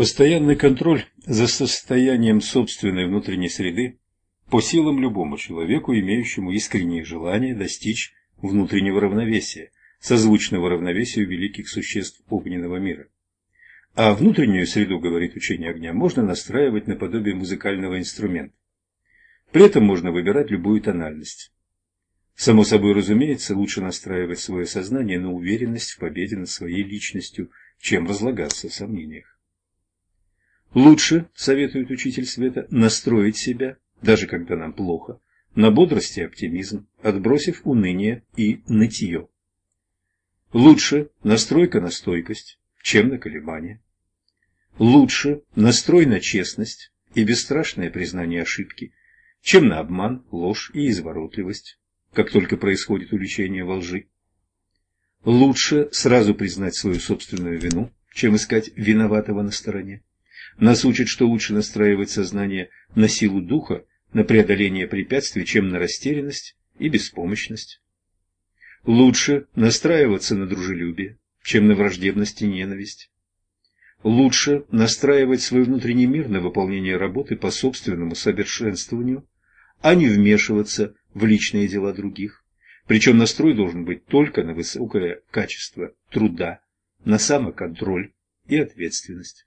Постоянный контроль за состоянием собственной внутренней среды по силам любому человеку, имеющему искреннее желание достичь внутреннего равновесия, созвучного равновесию великих существ огненного мира. А внутреннюю среду, говорит учение огня, можно настраивать наподобие музыкального инструмента. При этом можно выбирать любую тональность. Само собой разумеется, лучше настраивать свое сознание на уверенность в победе над своей личностью, чем разлагаться в сомнениях. Лучше, советует учитель света, настроить себя, даже когда нам плохо, на бодрость и оптимизм, отбросив уныние и нытье. Лучше настройка на стойкость, чем на колебания. Лучше настрой на честность и бесстрашное признание ошибки, чем на обман, ложь и изворотливость, как только происходит увлечение во лжи. Лучше сразу признать свою собственную вину, чем искать виноватого на стороне. Нас учат, что лучше настраивать сознание на силу духа, на преодоление препятствий, чем на растерянность и беспомощность. Лучше настраиваться на дружелюбие, чем на враждебность и ненависть. Лучше настраивать свой внутренний мир на выполнение работы по собственному совершенствованию, а не вмешиваться в личные дела других. Причем настрой должен быть только на высокое качество труда, на самоконтроль и ответственность.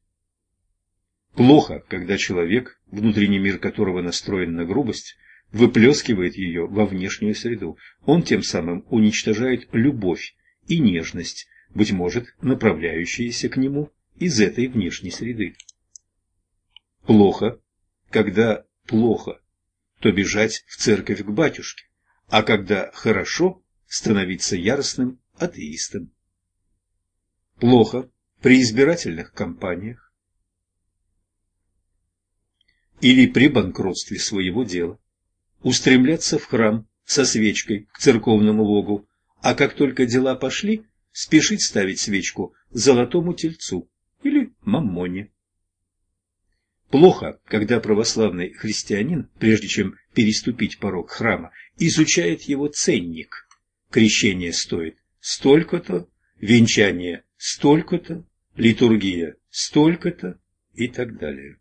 Плохо, когда человек, внутренний мир которого настроен на грубость, выплескивает ее во внешнюю среду. Он тем самым уничтожает любовь и нежность, быть может, направляющиеся к нему из этой внешней среды. Плохо, когда плохо, то бежать в церковь к батюшке, а когда хорошо, становиться яростным атеистом. Плохо при избирательных кампаниях, или при банкротстве своего дела, устремляться в храм со свечкой к церковному богу, а как только дела пошли, спешить ставить свечку золотому тельцу или маммоне. Плохо, когда православный христианин, прежде чем переступить порог храма, изучает его ценник. Крещение стоит столько-то, венчание столько-то, литургия столько-то и так далее.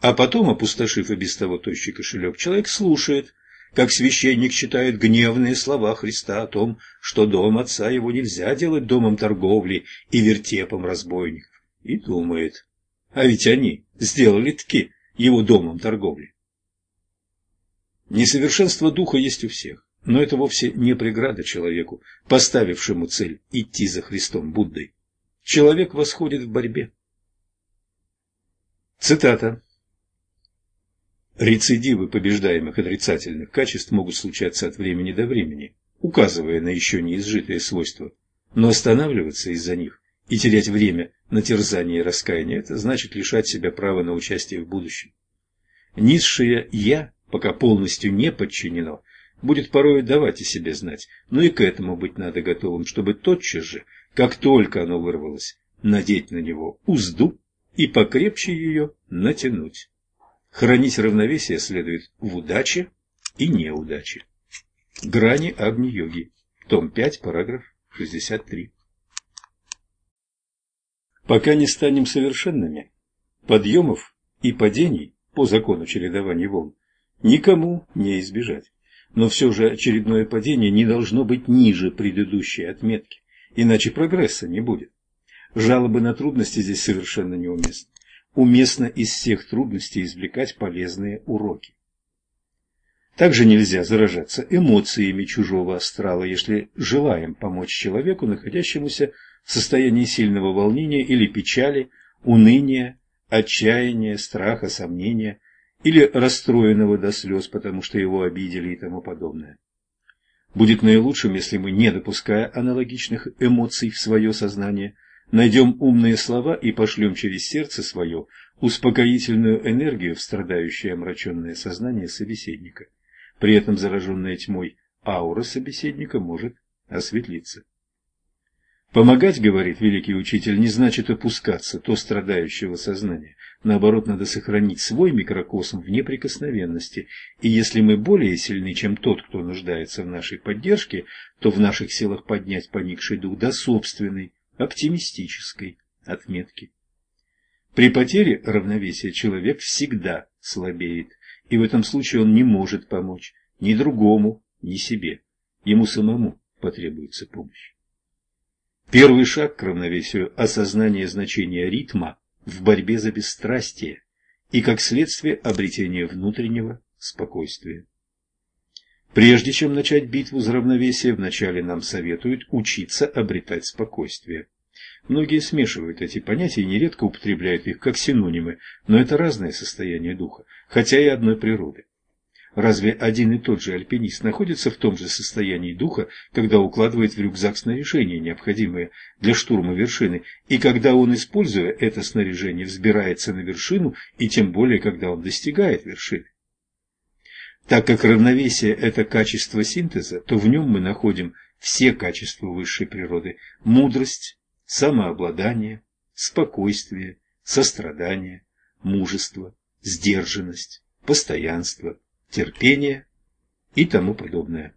А потом, опустошив и без того тощий кошелек, человек слушает, как священник читает гневные слова Христа о том, что дом отца его нельзя делать домом торговли и вертепом разбойников, и думает, а ведь они сделали-таки его домом торговли. Несовершенство духа есть у всех, но это вовсе не преграда человеку, поставившему цель идти за Христом Буддой. Человек восходит в борьбе. Цитата. Рецидивы побеждаемых отрицательных качеств могут случаться от времени до времени, указывая на еще неизжитые свойства, но останавливаться из-за них и терять время на терзание и раскаяние – это значит лишать себя права на участие в будущем. Низшее «я», пока полностью не подчинено, будет порой давать о себе знать, но и к этому быть надо готовым, чтобы тотчас же, как только оно вырвалось, надеть на него узду и покрепче ее натянуть. Хранить равновесие следует в удаче и неудаче. Грани Агни-йоги. Том 5, параграф 63. Пока не станем совершенными, подъемов и падений по закону чередования волн никому не избежать. Но все же очередное падение не должно быть ниже предыдущей отметки, иначе прогресса не будет. Жалобы на трудности здесь совершенно неуместны уместно из всех трудностей извлекать полезные уроки. Также нельзя заражаться эмоциями чужого астрала, если желаем помочь человеку, находящемуся в состоянии сильного волнения или печали, уныния, отчаяния, страха, сомнения или расстроенного до слез, потому что его обидели и тому подобное. Будет наилучшим, если мы, не допуская аналогичных эмоций в свое сознание, Найдем умные слова и пошлем через сердце свое успокоительную энергию в страдающее омраченное сознание собеседника. При этом зараженная тьмой аура собеседника может осветлиться. Помогать, говорит великий учитель, не значит опускаться то страдающего сознания. Наоборот, надо сохранить свой микрокосм в неприкосновенности. И если мы более сильны, чем тот, кто нуждается в нашей поддержке, то в наших силах поднять поникший дух до собственной, оптимистической отметки. При потере равновесия человек всегда слабеет, и в этом случае он не может помочь ни другому, ни себе. Ему самому потребуется помощь. Первый шаг к равновесию – осознание значения ритма в борьбе за бесстрастие и, как следствие, обретение внутреннего спокойствия. Прежде чем начать битву за равновесие, вначале нам советуют учиться обретать спокойствие. Многие смешивают эти понятия и нередко употребляют их как синонимы, но это разное состояние духа, хотя и одной природы. Разве один и тот же альпинист находится в том же состоянии духа, когда укладывает в рюкзак снаряжение, необходимое для штурма вершины, и когда он, используя это снаряжение, взбирается на вершину, и тем более, когда он достигает вершины? Так как равновесие – это качество синтеза, то в нем мы находим все качества высшей природы – мудрость, самообладание, спокойствие, сострадание, мужество, сдержанность, постоянство, терпение и тому подобное.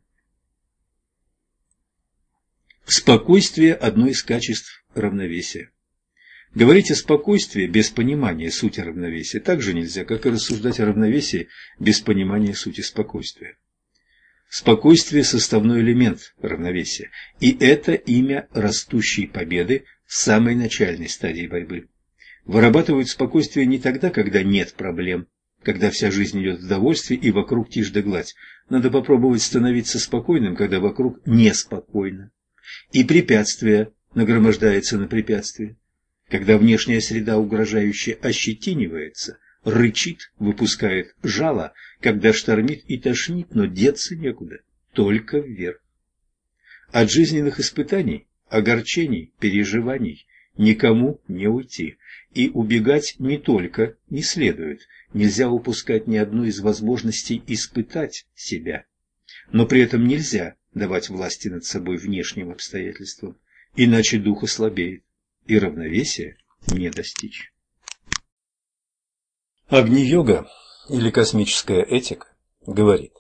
Спокойствие – одно из качеств равновесия. Говорить о спокойствии без понимания сути равновесия так же нельзя, как и рассуждать о равновесии без понимания сути спокойствия. Спокойствие – составной элемент равновесия, и это имя растущей победы в самой начальной стадии борьбы. Вырабатывают спокойствие не тогда, когда нет проблем, когда вся жизнь идет в довольстве и вокруг тишь да гладь. Надо попробовать становиться спокойным, когда вокруг неспокойно. И препятствие нагромождается на препятствие когда внешняя среда угрожающе ощетинивается, рычит, выпускает жало, когда штормит и тошнит, но деться некуда, только вверх. От жизненных испытаний, огорчений, переживаний никому не уйти, и убегать не только не следует, нельзя упускать ни одну из возможностей испытать себя, но при этом нельзя давать власти над собой внешним обстоятельствам, иначе дух ослабеет и равновесия не достичь. Агни-йога или космическая этика говорит,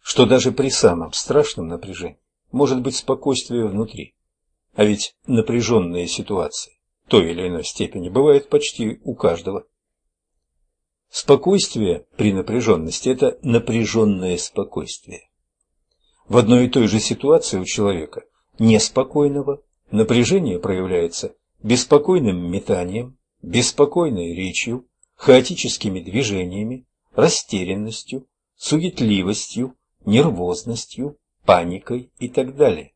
что даже при самом страшном напряжении может быть спокойствие внутри. А ведь напряженные ситуации той или иной степени бывают почти у каждого. Спокойствие при напряженности – это напряженное спокойствие. В одной и той же ситуации у человека неспокойного Напряжение проявляется беспокойным метанием, беспокойной речью, хаотическими движениями, растерянностью, суетливостью, нервозностью, паникой и так далее.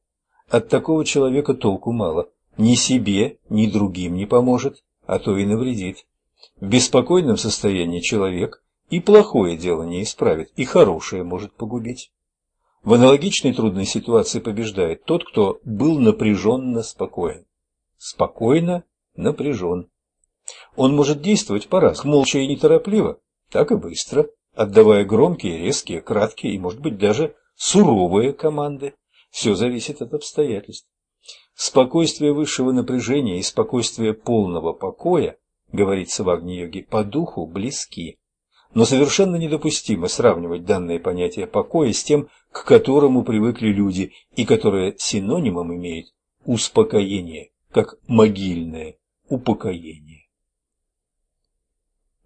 От такого человека толку мало. Ни себе, ни другим не поможет, а то и навредит. В беспокойном состоянии человек и плохое дело не исправит, и хорошее может погубить. В аналогичной трудной ситуации побеждает тот, кто был напряженно спокоен. Спокойно напряжен. Он может действовать по-разному, молча и неторопливо, так и быстро, отдавая громкие, резкие, краткие и, может быть, даже суровые команды. Все зависит от обстоятельств. Спокойствие высшего напряжения и спокойствие полного покоя, говорится в Агни-йоге, по духу близки. Но совершенно недопустимо сравнивать данное понятие покоя с тем, к которому привыкли люди и которое синонимом имеет успокоение, как могильное упокоение.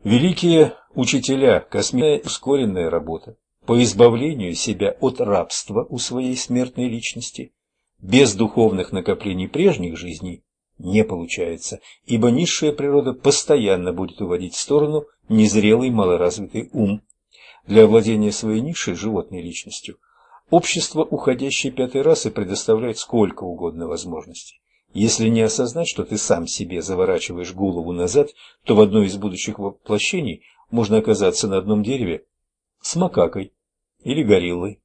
Великие учителя, космическая ускоренная работа по избавлению себя от рабства у своей смертной личности, без духовных накоплений прежних жизней не получается, ибо низшая природа постоянно будет уводить в сторону незрелый малоразвитый ум. Для овладения своей низшей животной личностью общество уходящей пятой расы предоставляет сколько угодно возможностей. Если не осознать, что ты сам себе заворачиваешь голову назад, то в одной из будущих воплощений можно оказаться на одном дереве с макакой или гориллой.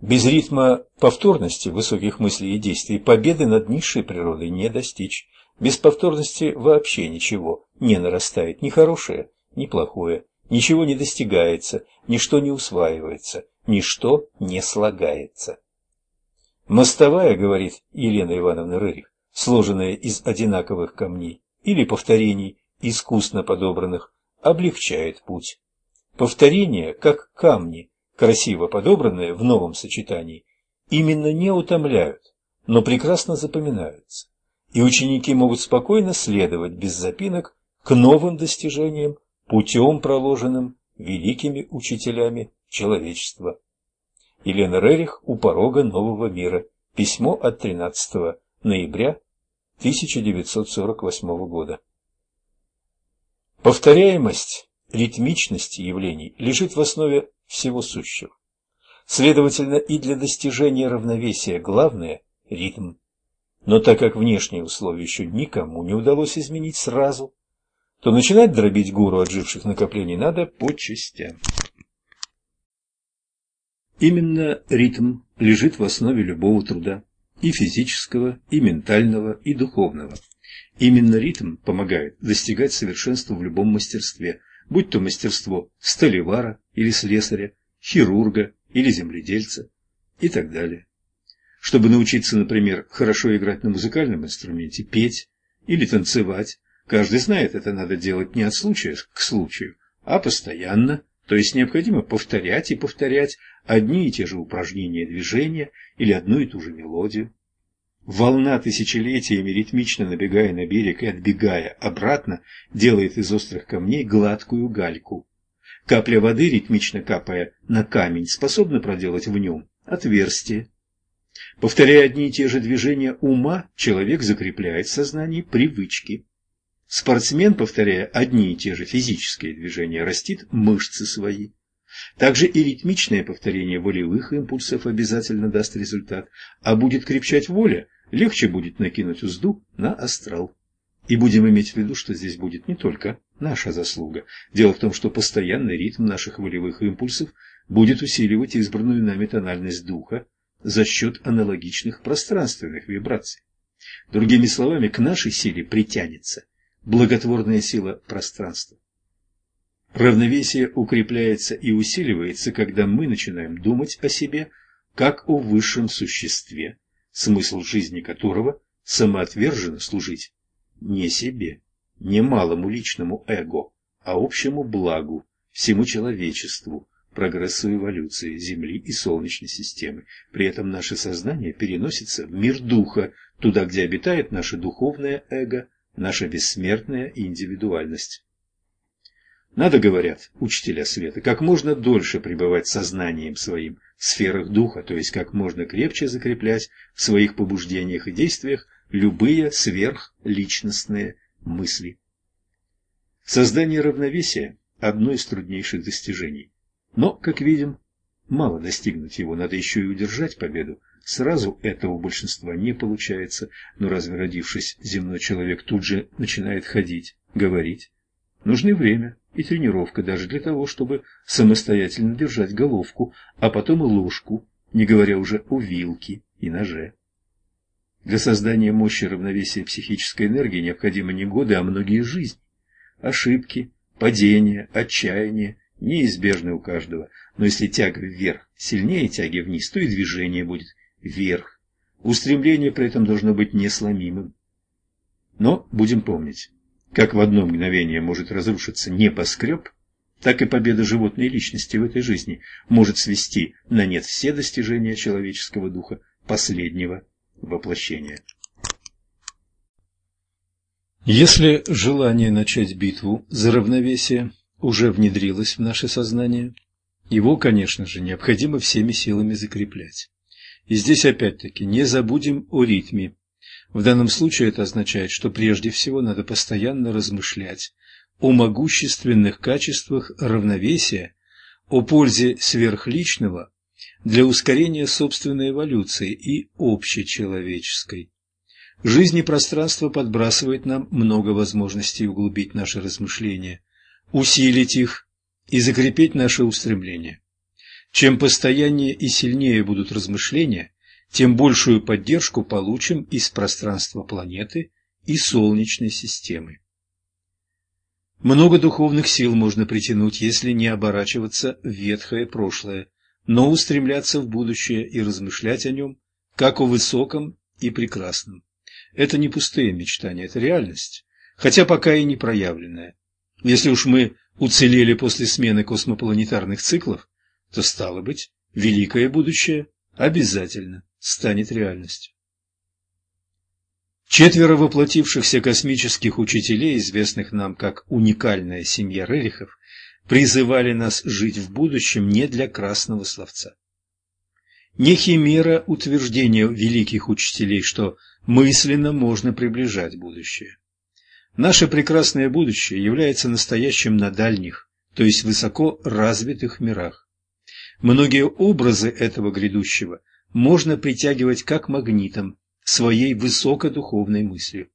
Без ритма повторности высоких мыслей и действий победы над низшей природой не достичь. Без повторности вообще ничего не нарастает, ни хорошее, ни плохое. Ничего не достигается, ничто не усваивается, ничто не слагается. Мостовая, говорит Елена Ивановна Рырих, сложенная из одинаковых камней или повторений, искусно подобранных, облегчает путь. Повторения, как камни, красиво подобранные в новом сочетании, именно не утомляют, но прекрасно запоминаются. И ученики могут спокойно следовать без запинок к новым достижениям путем, проложенным великими учителями человечества. Елена Рерих у порога нового мира. Письмо от 13 ноября 1948 года. Повторяемость, ритмичность явлений лежит в основе всего сущего. Следовательно, и для достижения равновесия главное – ритм. Но так как внешние условия еще никому не удалось изменить сразу, то начинать дробить гору отживших накоплений надо по частям. Именно ритм лежит в основе любого труда, и физического, и ментального, и духовного. Именно ритм помогает достигать совершенства в любом мастерстве, будь то мастерство столевара или слесаря, хирурга или земледельца и так далее. Чтобы научиться, например, хорошо играть на музыкальном инструменте, петь или танцевать, каждый знает, это надо делать не от случая к случаю, а постоянно, то есть необходимо повторять и повторять одни и те же упражнения движения или одну и ту же мелодию. Волна тысячелетиями, ритмично набегая на берег и отбегая обратно, делает из острых камней гладкую гальку. Капля воды, ритмично капая на камень, способна проделать в нем отверстие. Повторяя одни и те же движения ума, человек закрепляет в сознании привычки. Спортсмен, повторяя одни и те же физические движения, растит мышцы свои. Также и ритмичное повторение волевых импульсов обязательно даст результат, а будет крепчать воля, легче будет накинуть узду на астрал. И будем иметь в виду, что здесь будет не только наша заслуга. Дело в том, что постоянный ритм наших волевых импульсов будет усиливать избранную нами тональность духа за счет аналогичных пространственных вибраций. Другими словами, к нашей силе притянется благотворная сила пространства. Равновесие укрепляется и усиливается, когда мы начинаем думать о себе как о высшем существе, смысл жизни которого самоотверженно служить не себе, не малому личному эго, а общему благу, всему человечеству, прогрессу эволюции Земли и Солнечной системы. При этом наше сознание переносится в мир духа, туда, где обитает наше духовное эго, наша бессмертная индивидуальность. Надо, говорят учителя света, как можно дольше пребывать сознанием своим в сферах духа, то есть как можно крепче закреплять в своих побуждениях и действиях любые сверхличностные мысли. Создание равновесия – одно из труднейших достижений. Но, как видим, мало достигнуть его, надо еще и удержать победу. Сразу этого большинства не получается, но разве родившись земной человек тут же начинает ходить, говорить? Нужны время, и тренировка даже для того, чтобы самостоятельно держать головку, а потом и ложку, не говоря уже о вилке и ноже. Для создания мощи равновесия психической энергии необходимы не годы, а многие жизни. Ошибки, падения, отчаяние неизбежны у каждого, но если тяга вверх сильнее тяги вниз, то и движение будет вверх. Устремление при этом должно быть несломимым. Но будем помнить, как в одно мгновение может разрушиться небоскреб, так и победа животной личности в этой жизни может свести на нет все достижения человеческого духа последнего воплощения. Если желание начать битву за равновесие уже внедрилось в наше сознание, его, конечно же, необходимо всеми силами закреплять. И здесь опять-таки не забудем о ритме, в данном случае это означает, что прежде всего надо постоянно размышлять о могущественных качествах равновесия, о пользе сверхличного для ускорения собственной эволюции и общечеловеческой. Жизнь и пространство подбрасывает нам много возможностей углубить наши размышления, усилить их и закрепить наши устремления. Чем постояннее и сильнее будут размышления, тем большую поддержку получим из пространства планеты и Солнечной системы. Много духовных сил можно притянуть, если не оборачиваться в ветхое прошлое, но устремляться в будущее и размышлять о нем, как о высоком и прекрасном. Это не пустые мечтания, это реальность, хотя пока и не проявленная. Если уж мы уцелели после смены космопланетарных циклов, то, стало быть, великое будущее обязательно станет реальностью. Четверо воплотившихся космических учителей, известных нам как уникальная семья Рерихов, призывали нас жить в будущем не для красного словца. Не химера утверждения великих учителей, что мысленно можно приближать будущее. Наше прекрасное будущее является настоящим на дальних, то есть высоко развитых мирах. Многие образы этого грядущего можно притягивать как магнитом, своей высокодуховной мыслью.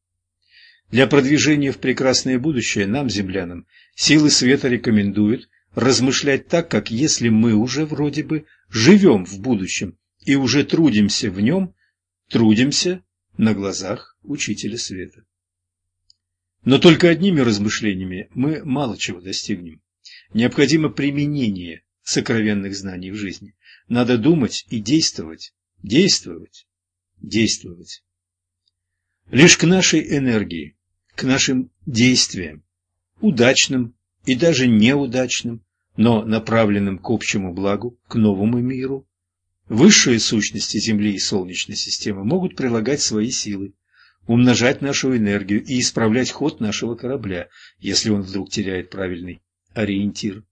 Для продвижения в прекрасное будущее нам, землянам, силы света рекомендуют размышлять так, как если мы уже вроде бы живем в будущем и уже трудимся в нем, трудимся на глазах Учителя Света. Но только одними размышлениями мы мало чего достигнем. Необходимо применение сокровенных знаний в жизни. Надо думать и действовать, действовать действовать. Лишь к нашей энергии, к нашим действиям, удачным и даже неудачным, но направленным к общему благу, к новому миру, высшие сущности Земли и Солнечной системы могут прилагать свои силы, умножать нашу энергию и исправлять ход нашего корабля, если он вдруг теряет правильный ориентир.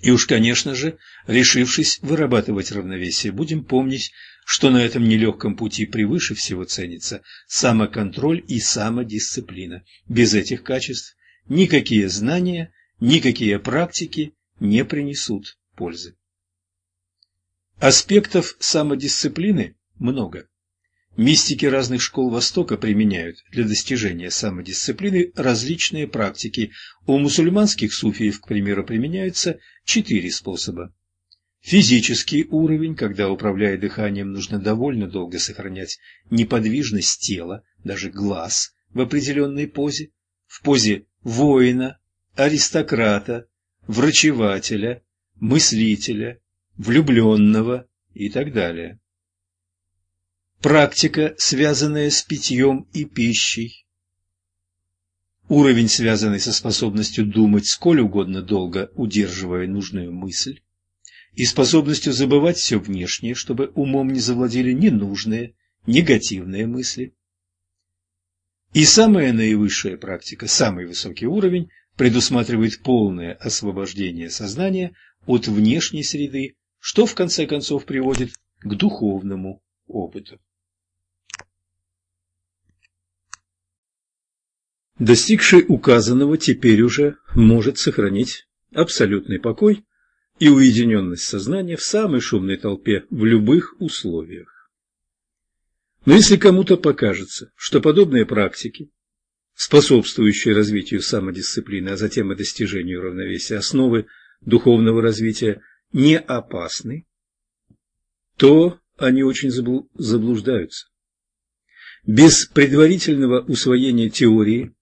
И уж, конечно же, решившись вырабатывать равновесие, будем помнить, что на этом нелегком пути превыше всего ценится самоконтроль и самодисциплина. Без этих качеств никакие знания, никакие практики не принесут пользы. Аспектов самодисциплины много. Мистики разных школ Востока применяют для достижения самодисциплины различные практики. У мусульманских суфиев, к примеру, применяются четыре способа. Физический уровень, когда, управляя дыханием, нужно довольно долго сохранять неподвижность тела, даже глаз, в определенной позе, в позе воина, аристократа, врачевателя, мыслителя, влюбленного и так далее. Практика, связанная с питьем и пищей. Уровень, связанный со способностью думать сколь угодно долго, удерживая нужную мысль. И способностью забывать все внешнее, чтобы умом не завладели ненужные, негативные мысли. И самая наивысшая практика, самый высокий уровень, предусматривает полное освобождение сознания от внешней среды, что в конце концов приводит к духовному опыту. Достигший указанного теперь уже может сохранить абсолютный покой и уединенность сознания в самой шумной толпе в любых условиях. Но если кому-то покажется, что подобные практики, способствующие развитию самодисциплины, а затем и достижению равновесия основы духовного развития, не опасны, то они очень заблуждаются. Без предварительного усвоения теории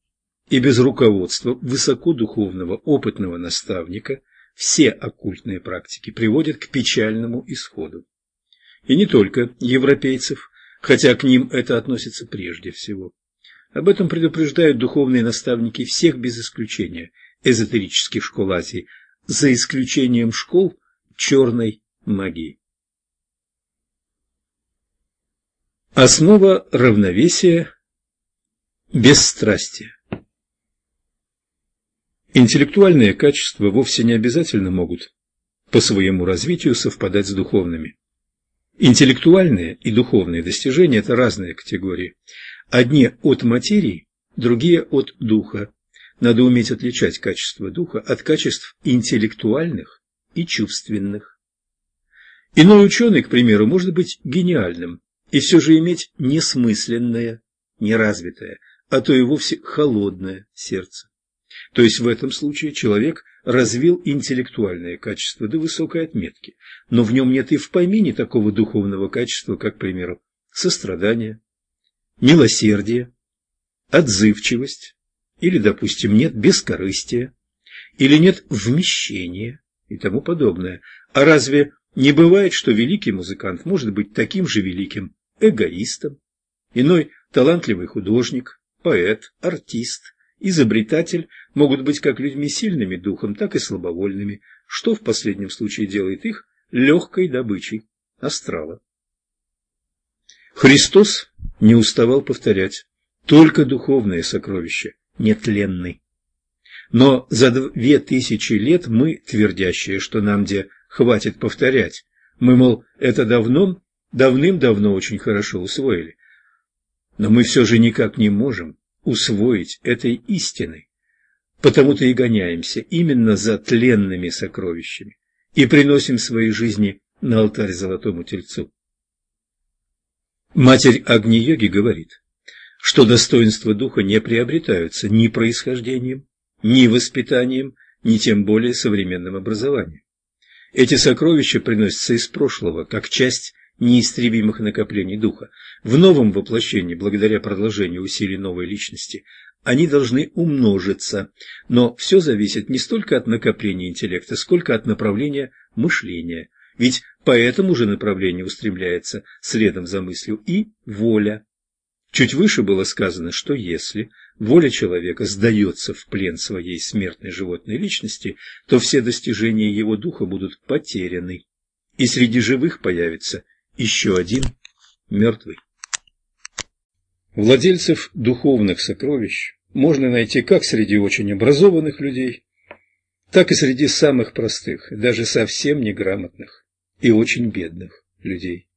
и без руководства высокодуховного опытного наставника все оккультные практики приводят к печальному исходу. И не только европейцев, хотя к ним это относится прежде всего. Об этом предупреждают духовные наставники всех без исключения эзотерических школ Азии, за исключением школ черной магии. Основа равновесия – бесстрастие. Интеллектуальные качества вовсе не обязательно могут по своему развитию совпадать с духовными. Интеллектуальные и духовные достижения – это разные категории. Одни от материи, другие от духа. Надо уметь отличать качества духа от качеств интеллектуальных и чувственных. Иной ученый, к примеру, может быть гениальным и все же иметь несмысленное, неразвитое, а то и вовсе холодное сердце. То есть в этом случае человек развил интеллектуальные качества до высокой отметки, но в нем нет и в помине такого духовного качества, как, к примеру, сострадание, милосердие, отзывчивость, или, допустим, нет бескорыстия, или нет вмещения и тому подобное. А разве не бывает, что великий музыкант может быть таким же великим эгоистом, иной талантливый художник, поэт, артист, изобретатель могут быть как людьми сильными духом, так и слабовольными, что в последнем случае делает их легкой добычей астрала. Христос не уставал повторять, только духовные сокровища нетленны. Но за две тысячи лет мы, твердящие, что нам где хватит повторять, мы, мол, это давно, давным-давно очень хорошо усвоили. Но мы все же никак не можем усвоить этой истины. Потому-то и гоняемся именно за тленными сокровищами и приносим свои жизни на алтарь золотому тельцу. Матерь Агни-йоги говорит, что достоинства духа не приобретаются ни происхождением, ни воспитанием, ни тем более современным образованием. Эти сокровища приносятся из прошлого, как часть неистребимых накоплений духа. В новом воплощении, благодаря продолжению усилий новой личности, они должны умножиться, но все зависит не столько от накопления интеллекта, сколько от направления мышления, ведь по этому же направлению устремляется следом за мыслью и воля. Чуть выше было сказано, что если воля человека сдается в плен своей смертной животной личности, то все достижения его духа будут потеряны, и среди живых появится еще один мертвый. Владельцев духовных сокровищ можно найти как среди очень образованных людей, так и среди самых простых, даже совсем неграмотных и очень бедных людей.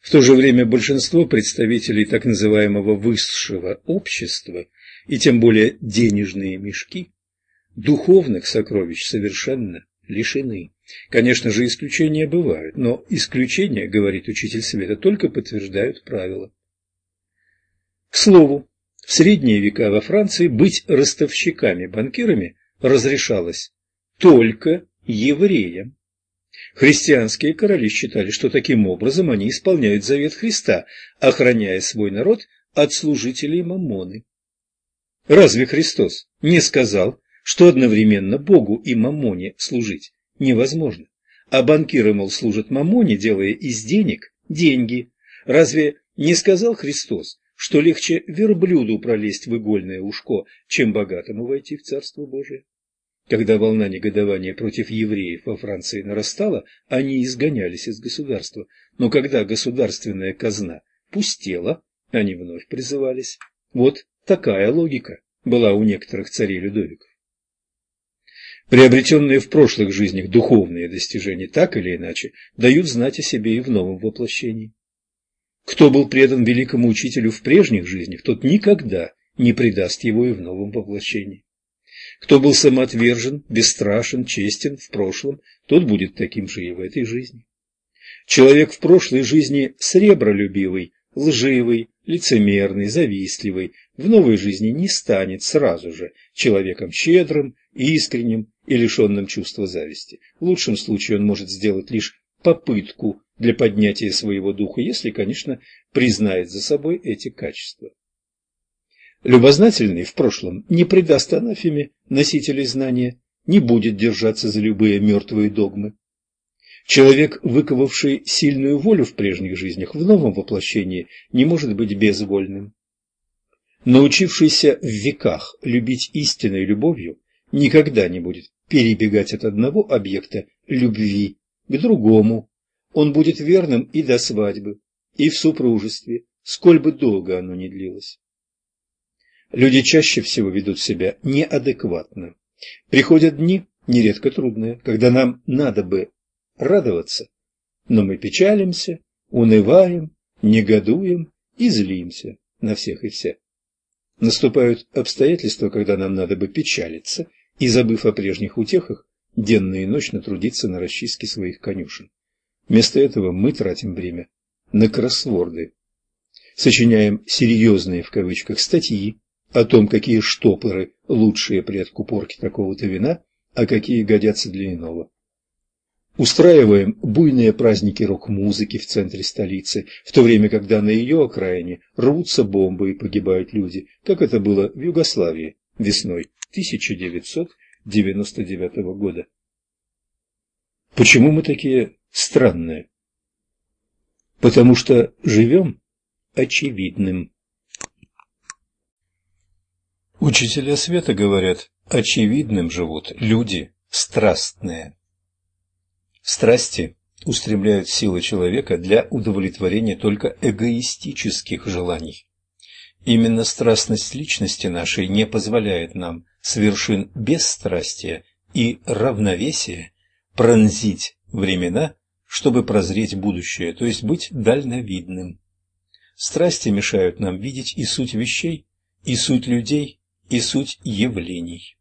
В то же время большинство представителей так называемого высшего общества, и тем более денежные мешки, духовных сокровищ совершенно лишены. Конечно же, исключения бывают, но исключения, говорит учитель света, только подтверждают правила. К слову, в средние века во Франции быть ростовщиками-банкирами разрешалось только евреям. Христианские короли считали, что таким образом они исполняют завет Христа, охраняя свой народ от служителей Мамоны. Разве Христос не сказал, что одновременно Богу и Мамоне служить невозможно? А банкиры, мол, служат Мамоне, делая из денег деньги. Разве не сказал Христос, что легче верблюду пролезть в игольное ушко, чем богатому войти в Царство Божие. Когда волна негодования против евреев во Франции нарастала, они изгонялись из государства, но когда государственная казна пустела, они вновь призывались. Вот такая логика была у некоторых царей Людовиков. Приобретенные в прошлых жизнях духовные достижения так или иначе дают знать о себе и в новом воплощении. Кто был предан великому учителю в прежних жизнях, тот никогда не предаст его и в новом воплощении. Кто был самоотвержен, бесстрашен, честен в прошлом, тот будет таким же и в этой жизни. Человек в прошлой жизни сребролюбивый, лживый, лицемерный, завистливый, в новой жизни не станет сразу же человеком щедрым, искренним и лишенным чувства зависти. В лучшем случае он может сделать лишь попытку для поднятия своего духа, если, конечно, признает за собой эти качества. Любознательный в прошлом не предаст анафеме носителей знания, не будет держаться за любые мертвые догмы. Человек, выковавший сильную волю в прежних жизнях, в новом воплощении не может быть безвольным. Научившийся в веках любить истинной любовью, никогда не будет перебегать от одного объекта любви к другому, он будет верным и до свадьбы, и в супружестве, сколь бы долго оно ни длилось. Люди чаще всего ведут себя неадекватно. Приходят дни, нередко трудные, когда нам надо бы радоваться, но мы печалимся, унываем, негодуем и злимся на всех и вся. Наступают обстоятельства, когда нам надо бы печалиться и, забыв о прежних утехах, денно и ночно трудиться на расчистке своих конюшен. Вместо этого мы тратим время на кроссворды. Сочиняем «серьезные» в кавычках статьи о том, какие штопоры лучшие при откупорке такого-то вина, а какие годятся для иного. Устраиваем буйные праздники рок-музыки в центре столицы, в то время, когда на ее окраине рвутся бомбы и погибают люди, как это было в Югославии весной 1999 года. Почему мы такие странное. Потому что живем очевидным. Учителя света говорят, очевидным живут люди страстные. Страсти устремляют силы человека для удовлетворения только эгоистических желаний. Именно страстность личности нашей не позволяет нам с вершин бесстрастия и равновесия пронзить времена, чтобы прозреть будущее, то есть быть дальновидным. Страсти мешают нам видеть и суть вещей, и суть людей, и суть явлений.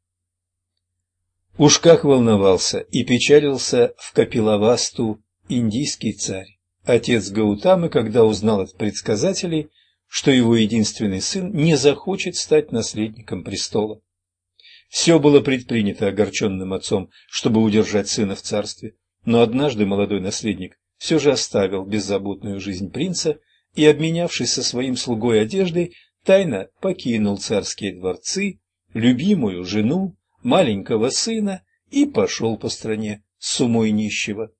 Уж как волновался и печалился в Капилавасту индийский царь, отец Гаутамы, когда узнал от предсказателей, что его единственный сын не захочет стать наследником престола. Все было предпринято огорченным отцом, чтобы удержать сына в царстве, но однажды молодой наследник все же оставил беззаботную жизнь принца и, обменявшись со своим слугой одеждой, тайно покинул царские дворцы, любимую жену, маленького сына и пошел по стране с умой нищего.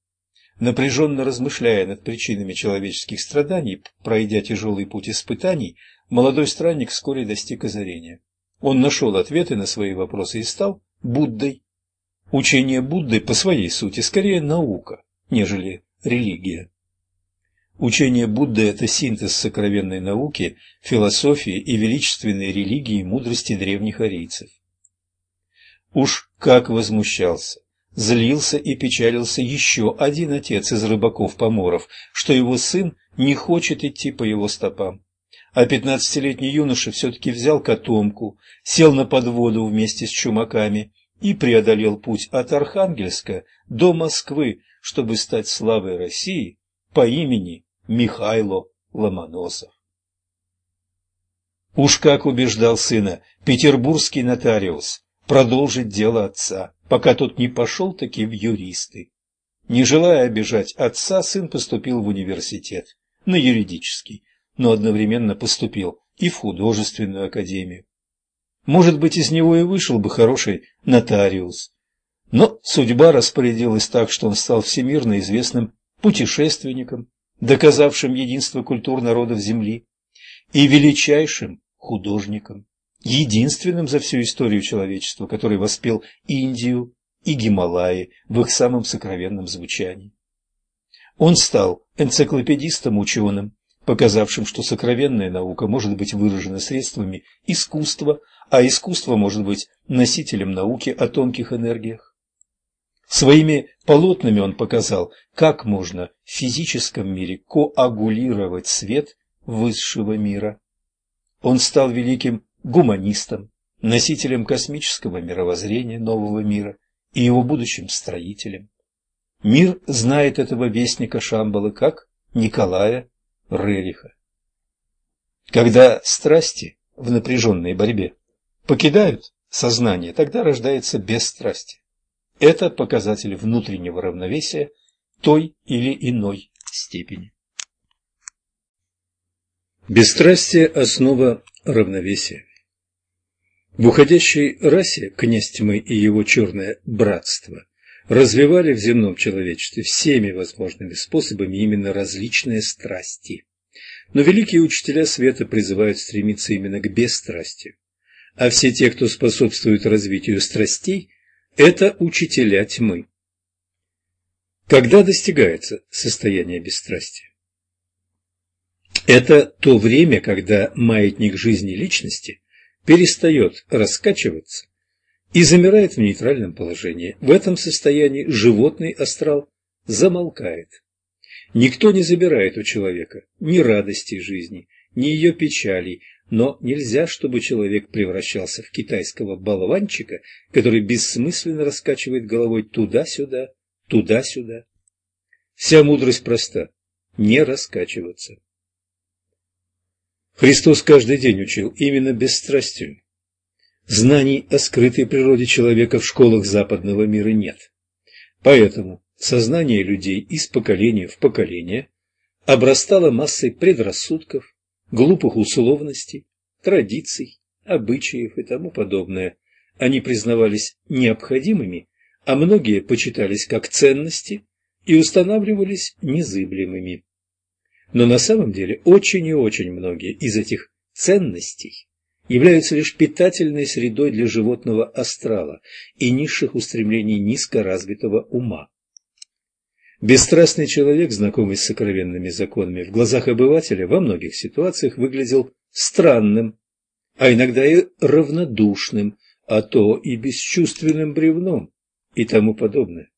Напряженно размышляя над причинами человеческих страданий, пройдя тяжелый путь испытаний, молодой странник вскоре достиг озарения. Он нашел ответы на свои вопросы и стал Буддой. Учение Будды по своей сути скорее наука, нежели религия. Учение Будды – это синтез сокровенной науки, философии и величественной религии мудрости древних арийцев. Уж как возмущался, злился и печалился еще один отец из рыбаков-поморов, что его сын не хочет идти по его стопам. А пятнадцатилетний юноша все-таки взял котомку, сел на подводу вместе с чумаками и преодолел путь от Архангельска до Москвы, чтобы стать славой России по имени Михайло Ломоносов. Уж как убеждал сына петербургский нотариус, продолжить дело отца, пока тот не пошел таки в юристы. Не желая обижать отца, сын поступил в университет, на юридический, но одновременно поступил и в художественную академию. Может быть, из него и вышел бы хороший нотариус. Но судьба распорядилась так, что он стал всемирно известным путешественником, доказавшим единство культур народов Земли, и величайшим художником единственным за всю историю человечества, который воспел Индию и Гималаи в их самом сокровенном звучании. Он стал энциклопедистом-ученым, показавшим, что сокровенная наука может быть выражена средствами искусства, а искусство может быть носителем науки о тонких энергиях. Своими полотнами он показал, как можно в физическом мире коагулировать свет высшего мира. Он стал великим гуманистом, носителем космического мировоззрения нового мира и его будущим строителем. Мир знает этого вестника Шамбалы как Николая Рериха. Когда страсти в напряженной борьбе покидают сознание, тогда рождается бесстрастие. Это показатель внутреннего равновесия той или иной степени. Бесстрастие – основа равновесия. В уходящей расе князь тьмы и его черное братство развивали в земном человечестве всеми возможными способами именно различные страсти. Но великие учителя света призывают стремиться именно к бесстрастию. А все те, кто способствует развитию страстей, это учителя тьмы. Когда достигается состояние бесстрастия? Это то время, когда маятник жизни личности перестает раскачиваться и замирает в нейтральном положении. В этом состоянии животный астрал замолкает. Никто не забирает у человека ни радости жизни, ни ее печалей, но нельзя, чтобы человек превращался в китайского болванчика, который бессмысленно раскачивает головой туда-сюда, туда-сюда. Вся мудрость проста – не раскачиваться. Христос каждый день учил именно бесстрастию. Знаний о скрытой природе человека в школах западного мира нет. Поэтому сознание людей из поколения в поколение обрастало массой предрассудков, глупых условностей, традиций, обычаев и тому подобное. Они признавались необходимыми, а многие почитались как ценности и устанавливались незыблемыми. Но на самом деле очень и очень многие из этих ценностей являются лишь питательной средой для животного астрала и низших устремлений низкоразвитого ума. Бесстрастный человек, знакомый с сокровенными законами, в глазах обывателя во многих ситуациях выглядел странным, а иногда и равнодушным, а то и бесчувственным бревном и тому подобное.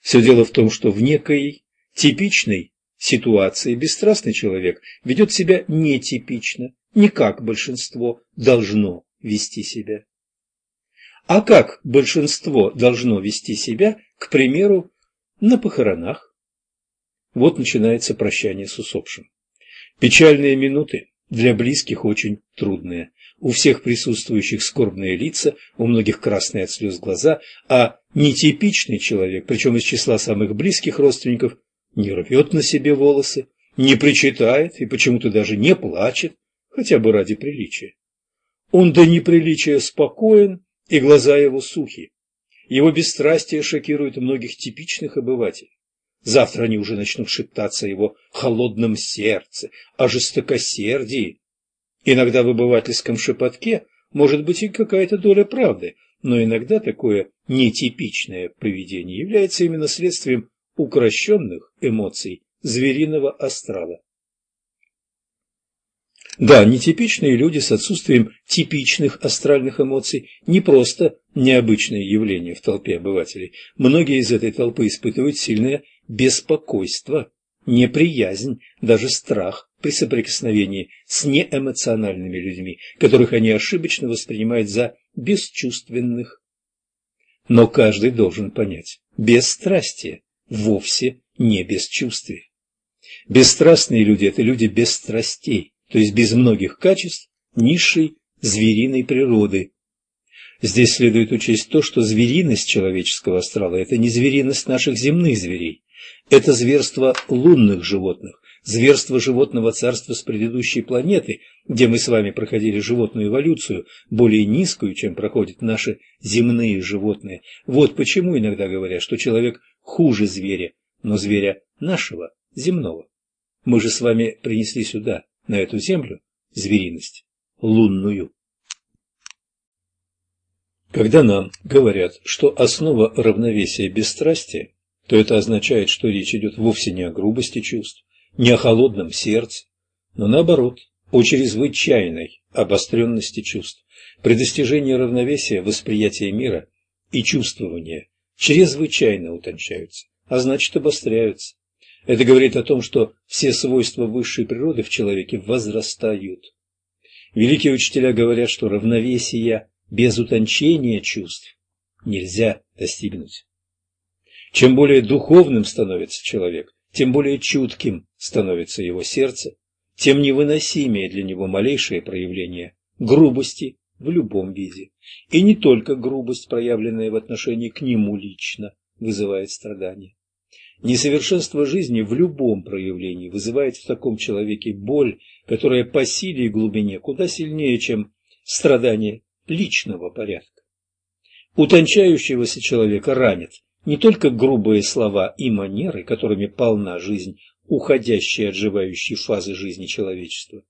Все дело в том, что в некой типичной ситуации бесстрастный человек ведет себя нетипично, не как большинство должно вести себя. А как большинство должно вести себя, к примеру, на похоронах? Вот начинается прощание с усопшим. Печальные минуты для близких очень трудные. У всех присутствующих скорбные лица, у многих красные от слез глаза, а нетипичный человек, причем из числа самых близких родственников, не рвет на себе волосы, не причитает и почему-то даже не плачет, хотя бы ради приличия. Он до неприличия спокоен, и глаза его сухи. Его бесстрастие шокирует многих типичных обывателей. Завтра они уже начнут шептаться о его холодном сердце, о жестокосердии. Иногда в обывательском шепотке может быть и какая-то доля правды, но иногда такое нетипичное поведение является именно следствием укращенных эмоций звериного астрала. Да, нетипичные люди с отсутствием типичных астральных эмоций не просто необычное явление в толпе обывателей. Многие из этой толпы испытывают сильное беспокойство, неприязнь, даже страх при соприкосновении с неэмоциональными людьми, которых они ошибочно воспринимают за бесчувственных. Но каждый должен понять, бесстрастие вовсе не бесчувствие. Бесстрастные люди – это люди без страстей, то есть без многих качеств низшей звериной природы. Здесь следует учесть то, что звериность человеческого астрала – это не звериность наших земных зверей, это зверство лунных животных, зверство животного царства с предыдущей планеты, где мы с вами проходили животную эволюцию, более низкую, чем проходят наши земные животные. Вот почему иногда говорят, что человек хуже зверя, но зверя нашего, земного. Мы же с вами принесли сюда на эту землю звериность лунную. Когда нам говорят, что основа равновесия – бесстрастие, то это означает, что речь идет вовсе не о грубости чувств, не о холодном сердце, но наоборот, о чрезвычайной обостренности чувств. При достижении равновесия восприятия мира и чувствования чрезвычайно утончаются, а значит обостряются. Это говорит о том, что все свойства высшей природы в человеке возрастают. Великие учителя говорят, что равновесия без утончения чувств нельзя достигнуть. Чем более духовным становится человек, тем более чутким становится его сердце, тем невыносимее для него малейшее проявление грубости в любом виде. И не только грубость, проявленная в отношении к нему лично, вызывает страдания. Несовершенство жизни в любом проявлении вызывает в таком человеке боль, которая по силе и глубине куда сильнее, чем страдание личного порядка. Утончающегося человека ранит не только грубые слова и манеры, которыми полна жизнь, уходящая от живающей фазы жизни человечества,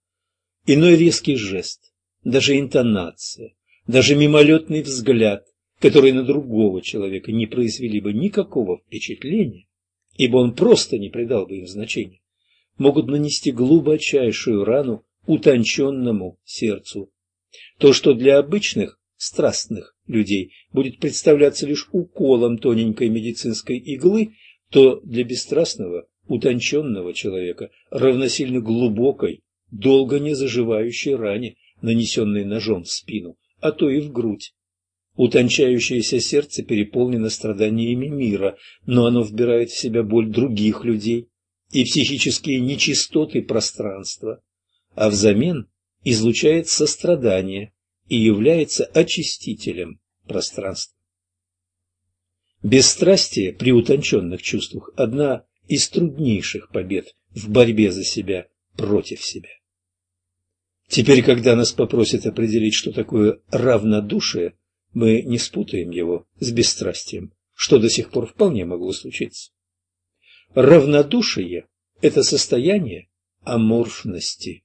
иной резкий жест, даже интонация, даже мимолетный взгляд, который на другого человека не произвели бы никакого впечатления, ибо он просто не придал бы им значения, могут нанести глубочайшую рану утонченному сердцу. То, что для обычных, страстных людей будет представляться лишь уколом тоненькой медицинской иглы, то для бесстрастного, утонченного человека равносильно глубокой, долго не заживающей ране, нанесенной ножом в спину, а то и в грудь. Утончающееся сердце переполнено страданиями мира, но оно вбирает в себя боль других людей и психические нечистоты пространства, а взамен излучает сострадание и является очистителем пространства. Бесстрастие при утонченных чувствах – одна из труднейших побед в борьбе за себя против себя. Теперь, когда нас попросят определить, что такое равнодушие, мы не спутаем его с бесстрастием, что до сих пор вполне могло случиться. Равнодушие – это состояние аморфности.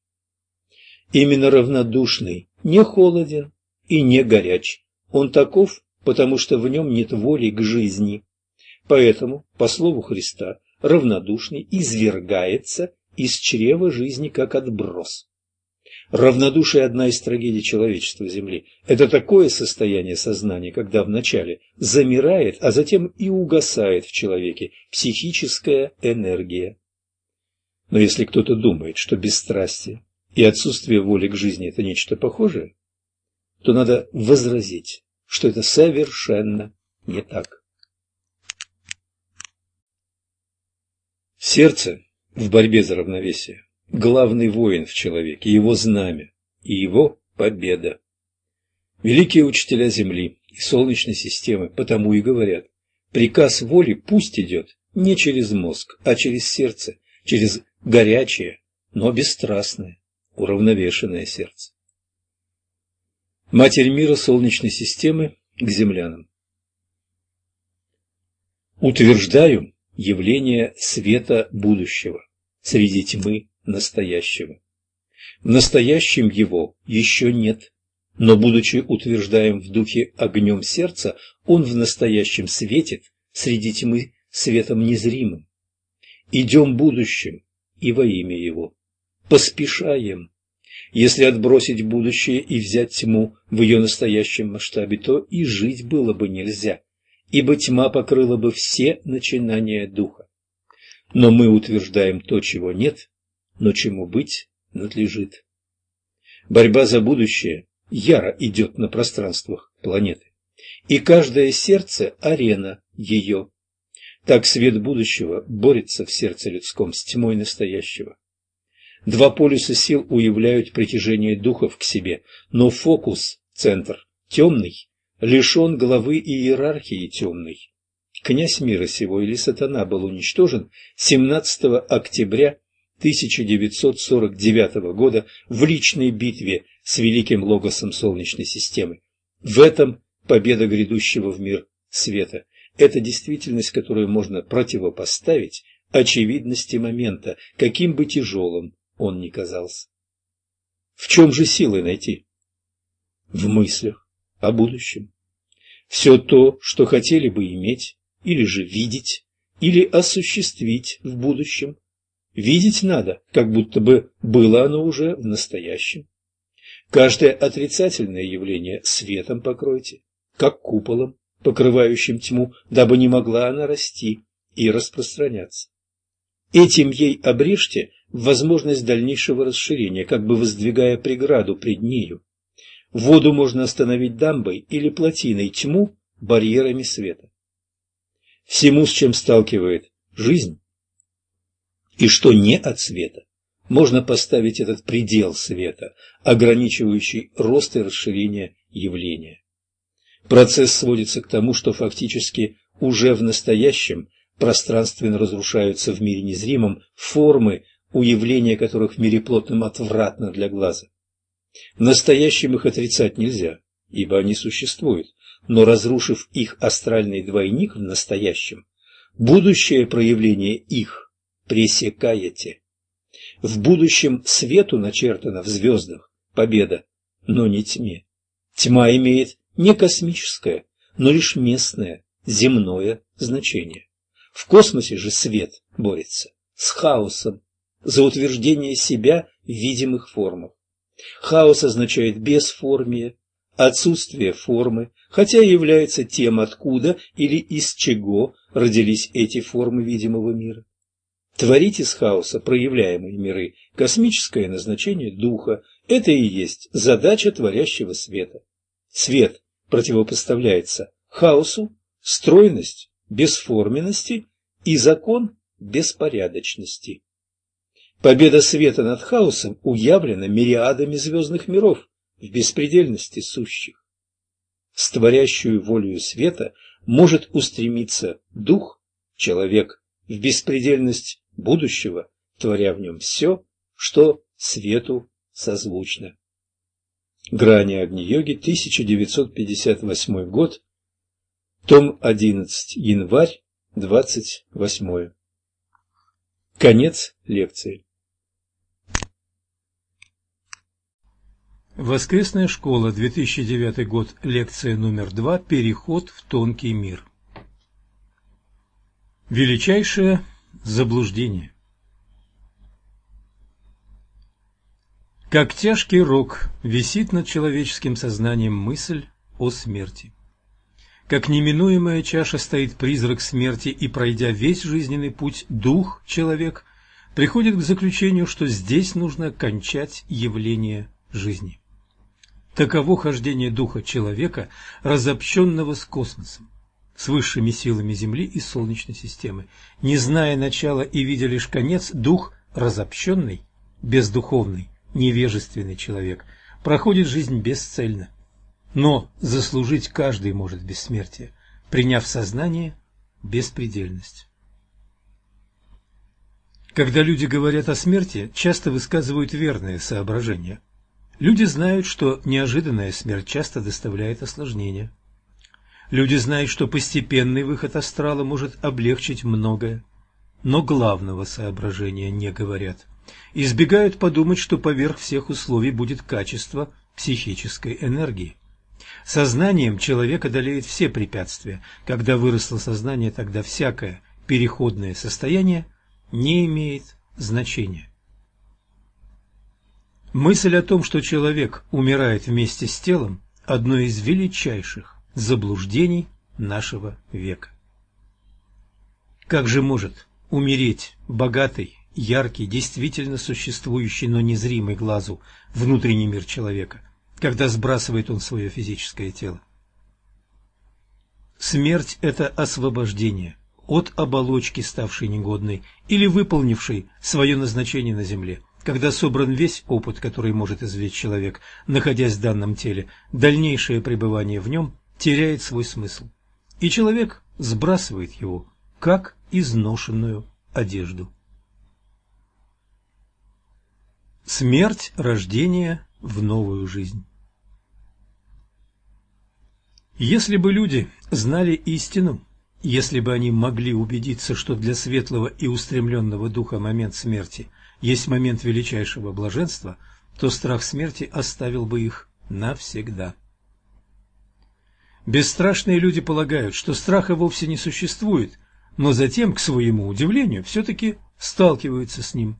Именно равнодушный не холоден и не горяч. Он таков, потому что в нем нет воли к жизни. Поэтому, по слову Христа, равнодушный извергается из чрева жизни как отброс. Равнодушие – одна из трагедий человечества Земли. Это такое состояние сознания, когда вначале замирает, а затем и угасает в человеке психическая энергия. Но если кто-то думает, что бесстрастие и отсутствие воли к жизни – это нечто похожее, то надо возразить, что это совершенно не так. Сердце в борьбе за равновесие – главный воин в человеке, его знамя и его победа. Великие учителя Земли и Солнечной системы потому и говорят, приказ воли пусть идет не через мозг, а через сердце, через горячее, но бесстрастное, уравновешенное сердце. Матерь мира Солнечной системы к землянам. Утверждаю явление света будущего среди тьмы настоящего. В настоящем его еще нет, но, будучи утверждаем в духе огнем сердца, он в настоящем светит среди тьмы светом незримым. Идем будущим и во имя его. Поспешаем. Если отбросить будущее и взять тьму в ее настоящем масштабе, то и жить было бы нельзя, ибо тьма покрыла бы все начинания духа. Но мы утверждаем то, чего нет, но чему быть надлежит. Борьба за будущее яро идет на пространствах планеты, и каждое сердце – арена ее. Так свет будущего борется в сердце людском с тьмой настоящего. Два полюса сил уявляют притяжение духов к себе, но фокус, центр, темный, лишен главы и иерархии темной. Князь мира сего или сатана был уничтожен 17 октября 1949 года в личной битве с великим логосом Солнечной системы. В этом победа грядущего в мир света. Это действительность, которую можно противопоставить очевидности момента, каким бы тяжелым он ни казался. В чем же силы найти? В мыслях о будущем. Все то, что хотели бы иметь, или же видеть, или осуществить в будущем, Видеть надо, как будто бы было оно уже в настоящем. Каждое отрицательное явление светом покройте, как куполом, покрывающим тьму, дабы не могла она расти и распространяться. Этим ей обрежьте возможность дальнейшего расширения, как бы воздвигая преграду пред нею. Воду можно остановить дамбой или плотиной, тьму – барьерами света. Всему, с чем сталкивает жизнь, и что не от света, можно поставить этот предел света, ограничивающий рост и расширение явления. Процесс сводится к тому, что фактически уже в настоящем пространственно разрушаются в мире незримом формы, уявления которых в мире плотном отвратно для глаза. В настоящем их отрицать нельзя, ибо они существуют, но разрушив их астральный двойник в настоящем, будущее проявление их пресекаете. В будущем свету начертана в звездах победа, но не тьме. Тьма имеет не космическое, но лишь местное, земное значение. В космосе же свет борется с хаосом за утверждение себя в видимых формах. Хаос означает бесформие, отсутствие формы, хотя и является тем, откуда или из чего родились эти формы видимого мира. Творить из хаоса проявляемые миры – космическое назначение духа. Это и есть задача творящего света. Свет противопоставляется хаосу, стройность бесформенности и закон беспорядочности. Победа света над хаосом уявлена мириадами звездных миров в беспредельности сущих. С творящую волею света может устремиться дух, человек, в беспредельность будущего, творя в нем все, что свету созвучно. Грани Агни-йоги, 1958 год, том 11, январь, 28. Конец лекции. Воскресная школа, 2009 год, лекция номер два «Переход в тонкий мир». Величайшее заблуждение Как тяжкий рок висит над человеческим сознанием мысль о смерти. Как неминуемая чаша стоит призрак смерти, и, пройдя весь жизненный путь, дух, человек, приходит к заключению, что здесь нужно кончать явление жизни. Таково хождение духа человека, разобщенного с космосом, с высшими силами Земли и Солнечной системы. Не зная начала и видя лишь конец, дух разобщенный, бездуховный, невежественный человек проходит жизнь бесцельно. Но заслужить каждый может бессмертие, приняв сознание беспредельность. Когда люди говорят о смерти, часто высказывают верные соображения. Люди знают, что неожиданная смерть часто доставляет осложнения. Люди знают, что постепенный выход астрала может облегчить многое, но главного соображения не говорят избегают подумать, что поверх всех условий будет качество психической энергии. Сознанием человек одолеет все препятствия. Когда выросло сознание, тогда всякое переходное состояние не имеет значения. Мысль о том, что человек умирает вместе с телом, одно из величайших заблуждений нашего века. Как же может умереть богатый, яркий, действительно существующий, но незримый глазу внутренний мир человека, когда сбрасывает он свое физическое тело. Смерть – это освобождение от оболочки, ставшей негодной, или выполнившей свое назначение на земле, когда собран весь опыт, который может извлечь человек, находясь в данном теле, дальнейшее пребывание в нем теряет свой смысл, и человек сбрасывает его, как изношенную одежду. Смерть, рождение в новую жизнь. Если бы люди знали истину, если бы они могли убедиться, что для светлого и устремленного духа момент смерти есть момент величайшего блаженства, то страх смерти оставил бы их навсегда. Бесстрашные люди полагают, что страха вовсе не существует, но затем, к своему удивлению, все-таки сталкиваются с ним.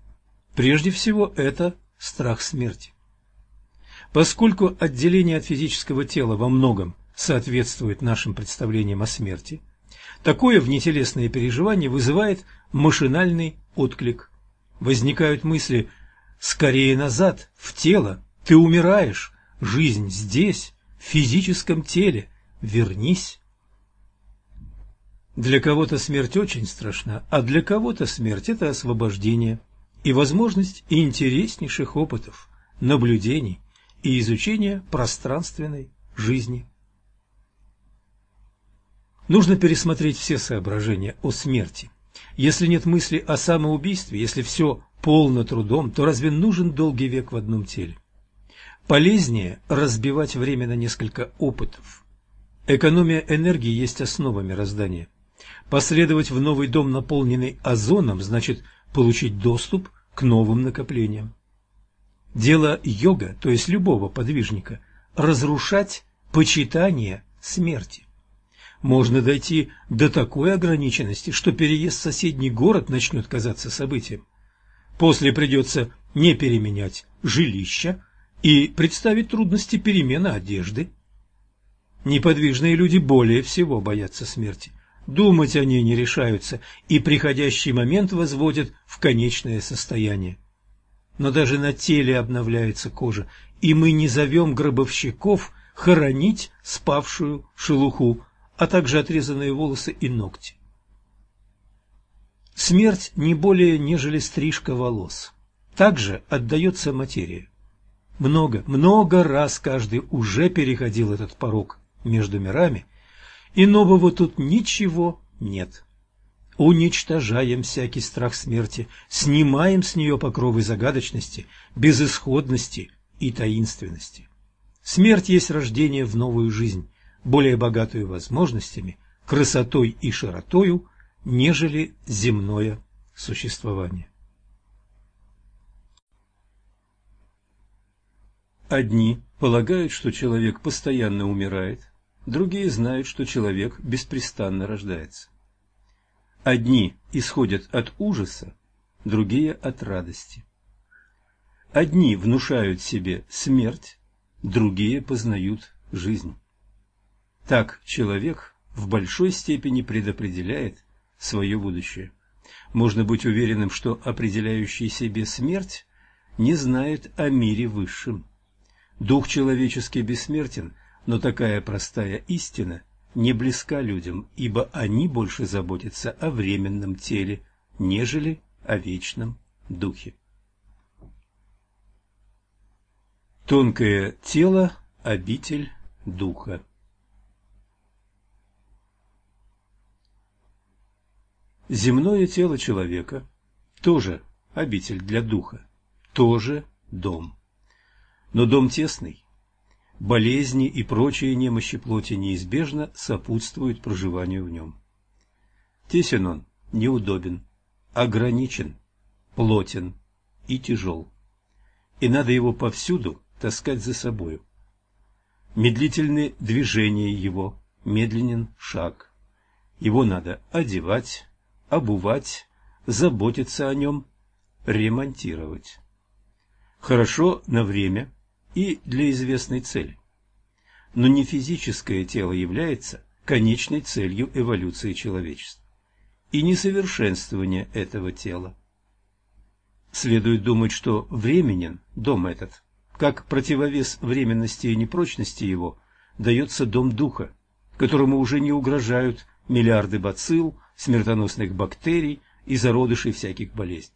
Прежде всего, это страх смерти. Поскольку отделение от физического тела во многом соответствует нашим представлениям о смерти, такое внетелесное переживание вызывает машинальный отклик. Возникают мысли «скорее назад, в тело, ты умираешь, жизнь здесь, в физическом теле, вернись». Для кого-то смерть очень страшна, а для кого-то смерть – это освобождение – и возможность интереснейших опытов, наблюдений и изучения пространственной жизни. Нужно пересмотреть все соображения о смерти. Если нет мысли о самоубийстве, если все полно трудом, то разве нужен долгий век в одном теле? Полезнее разбивать время на несколько опытов. Экономия энергии есть основа мироздания. Последовать в новый дом, наполненный озоном, значит получить доступ к новым накоплениям. Дело йога, то есть любого подвижника, разрушать почитание смерти. Можно дойти до такой ограниченности, что переезд в соседний город начнет казаться событием. После придется не переменять жилища и представить трудности перемены одежды. Неподвижные люди более всего боятся смерти – Думать они не решаются, и приходящий момент возводят в конечное состояние. Но даже на теле обновляется кожа, и мы не зовем гробовщиков хоронить спавшую шелуху, а также отрезанные волосы и ногти. Смерть не более, нежели стрижка волос. Также отдается материя. Много, много раз каждый уже переходил этот порог между мирами и нового тут ничего нет. Уничтожаем всякий страх смерти, снимаем с нее покровы загадочности, безысходности и таинственности. Смерть есть рождение в новую жизнь, более богатую возможностями, красотой и широтою, нежели земное существование. Одни полагают, что человек постоянно умирает, Другие знают, что человек беспрестанно рождается. Одни исходят от ужаса, другие от радости. Одни внушают себе смерть, другие познают жизнь. Так человек в большой степени предопределяет свое будущее. Можно быть уверенным, что определяющий себе смерть не знает о мире высшем. Дух человеческий бессмертен, но такая простая истина не близка людям, ибо они больше заботятся о временном теле, нежели о вечном духе. Тонкое тело – обитель духа. Земное тело человека тоже обитель для духа, тоже дом. Но дом тесный. Болезни и прочие немощи плоти неизбежно сопутствуют проживанию в нем. Тесен он, неудобен, ограничен, плотен и тяжел. И надо его повсюду таскать за собою. Медлительны движения его, медленен шаг. Его надо одевать, обувать, заботиться о нем, ремонтировать. Хорошо на время и для известной цели. Но не физическое тело является конечной целью эволюции человечества и несовершенствование этого тела. Следует думать, что временен дом этот, как противовес временности и непрочности его, дается дом духа, которому уже не угрожают миллиарды бацилл, смертоносных бактерий и зародышей всяких болезней,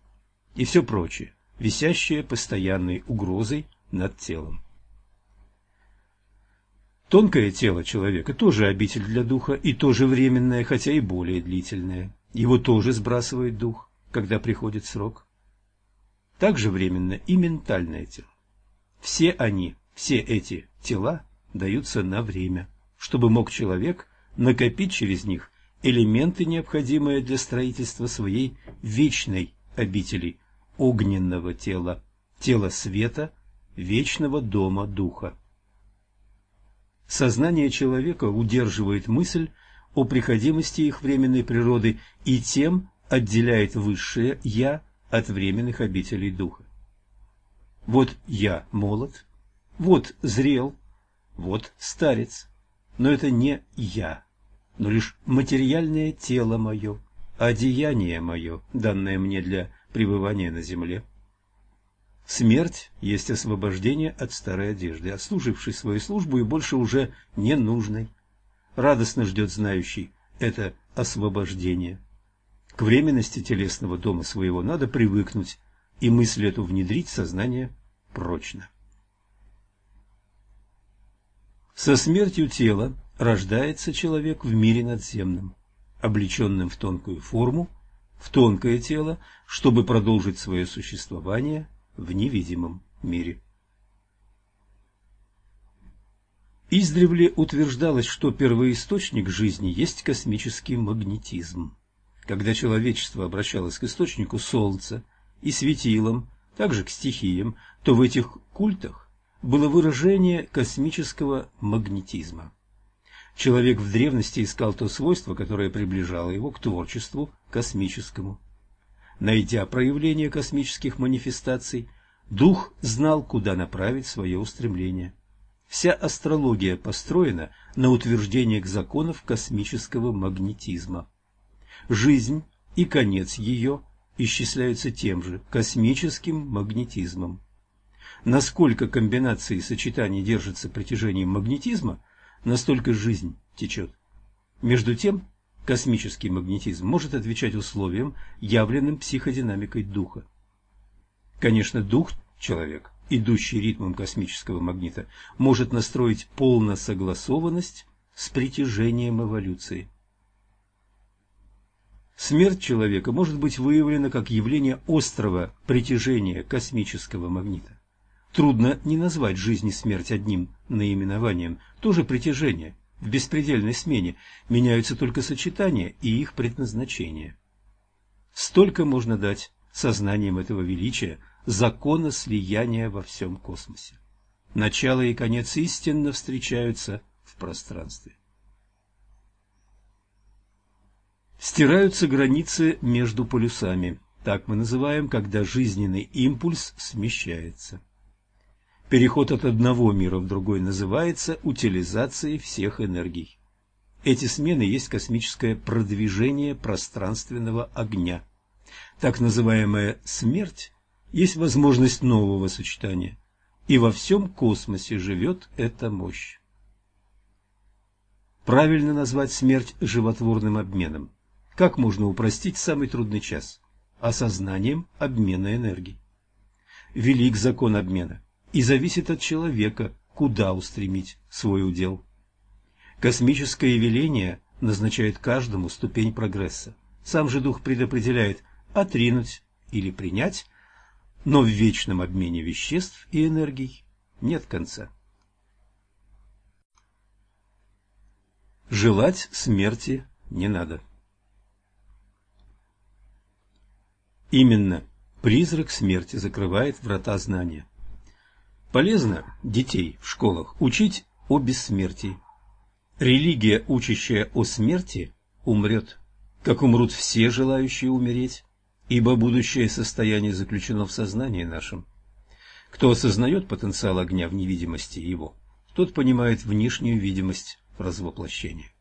и все прочее, висящее постоянной угрозой над телом. Тонкое тело человека тоже обитель для духа и тоже временное, хотя и более длительное. Его тоже сбрасывает дух, когда приходит срок. Также временно и ментальное тело. Все они, все эти тела даются на время, чтобы мог человек накопить через них элементы, необходимые для строительства своей вечной обители, огненного тела, тела света, вечного дома духа. Сознание человека удерживает мысль о приходимости их временной природы и тем отделяет высшее «я» от временных обителей духа. Вот я молод, вот зрел, вот старец, но это не я но лишь материальное тело мое, одеяние мое, данное мне для пребывания на земле. Смерть есть освобождение от старой одежды, отслужившей свою службу и больше уже не нужной. Радостно ждет знающий это освобождение. К временности телесного дома своего надо привыкнуть и мысль эту внедрить в сознание прочно. Со смертью тела рождается человек в мире надземном, облеченным в тонкую форму, в тонкое тело, чтобы продолжить свое существование в невидимом мире. Издревле утверждалось, что первоисточник жизни есть космический магнетизм. Когда человечество обращалось к источнику Солнца и светилам, также к стихиям, то в этих культах было выражение космического магнетизма. Человек в древности искал то свойство, которое приближало его к творчеству космическому. Найдя проявление космических манифестаций, дух знал, куда направить свое устремление. Вся астрология построена на утверждениях законов космического магнетизма. Жизнь и конец ее исчисляются тем же космическим магнетизмом. Насколько комбинации и сочетаний держатся притяжением магнетизма, настолько жизнь течет. Между тем, космический магнетизм может отвечать условиям, явленным психодинамикой духа. Конечно, дух, человек, идущий ритмом космического магнита, может настроить полносогласованность с притяжением эволюции. Смерть человека может быть выявлена как явление острого притяжения космического магнита. Трудно не назвать жизнь и смерть одним наименованием. Тоже притяжение. В беспредельной смене меняются только сочетания и их предназначение. Столько можно дать сознанием этого величия, закона слияния во всем космосе. Начало и конец истинно встречаются в пространстве. Стираются границы между полюсами. Так мы называем, когда жизненный импульс смещается. Переход от одного мира в другой называется утилизацией всех энергий. Эти смены есть космическое продвижение пространственного огня. Так называемая смерть есть возможность нового сочетания, и во всем космосе живет эта мощь. Правильно назвать смерть животворным обменом. Как можно упростить самый трудный час? Осознанием обмена энергий. Велик закон обмена и зависит от человека, куда устремить свой удел. Космическое веление назначает каждому ступень прогресса. Сам же дух предопределяет отринуть или принять, но в вечном обмене веществ и энергий нет конца. Желать смерти не надо. Именно призрак смерти закрывает врата знания. Полезно детей в школах учить о бессмертии. Религия, учащая о смерти, умрет, как умрут все желающие умереть, ибо будущее состояние заключено в сознании нашем. Кто осознает потенциал огня в невидимости его, тот понимает внешнюю видимость развоплощения.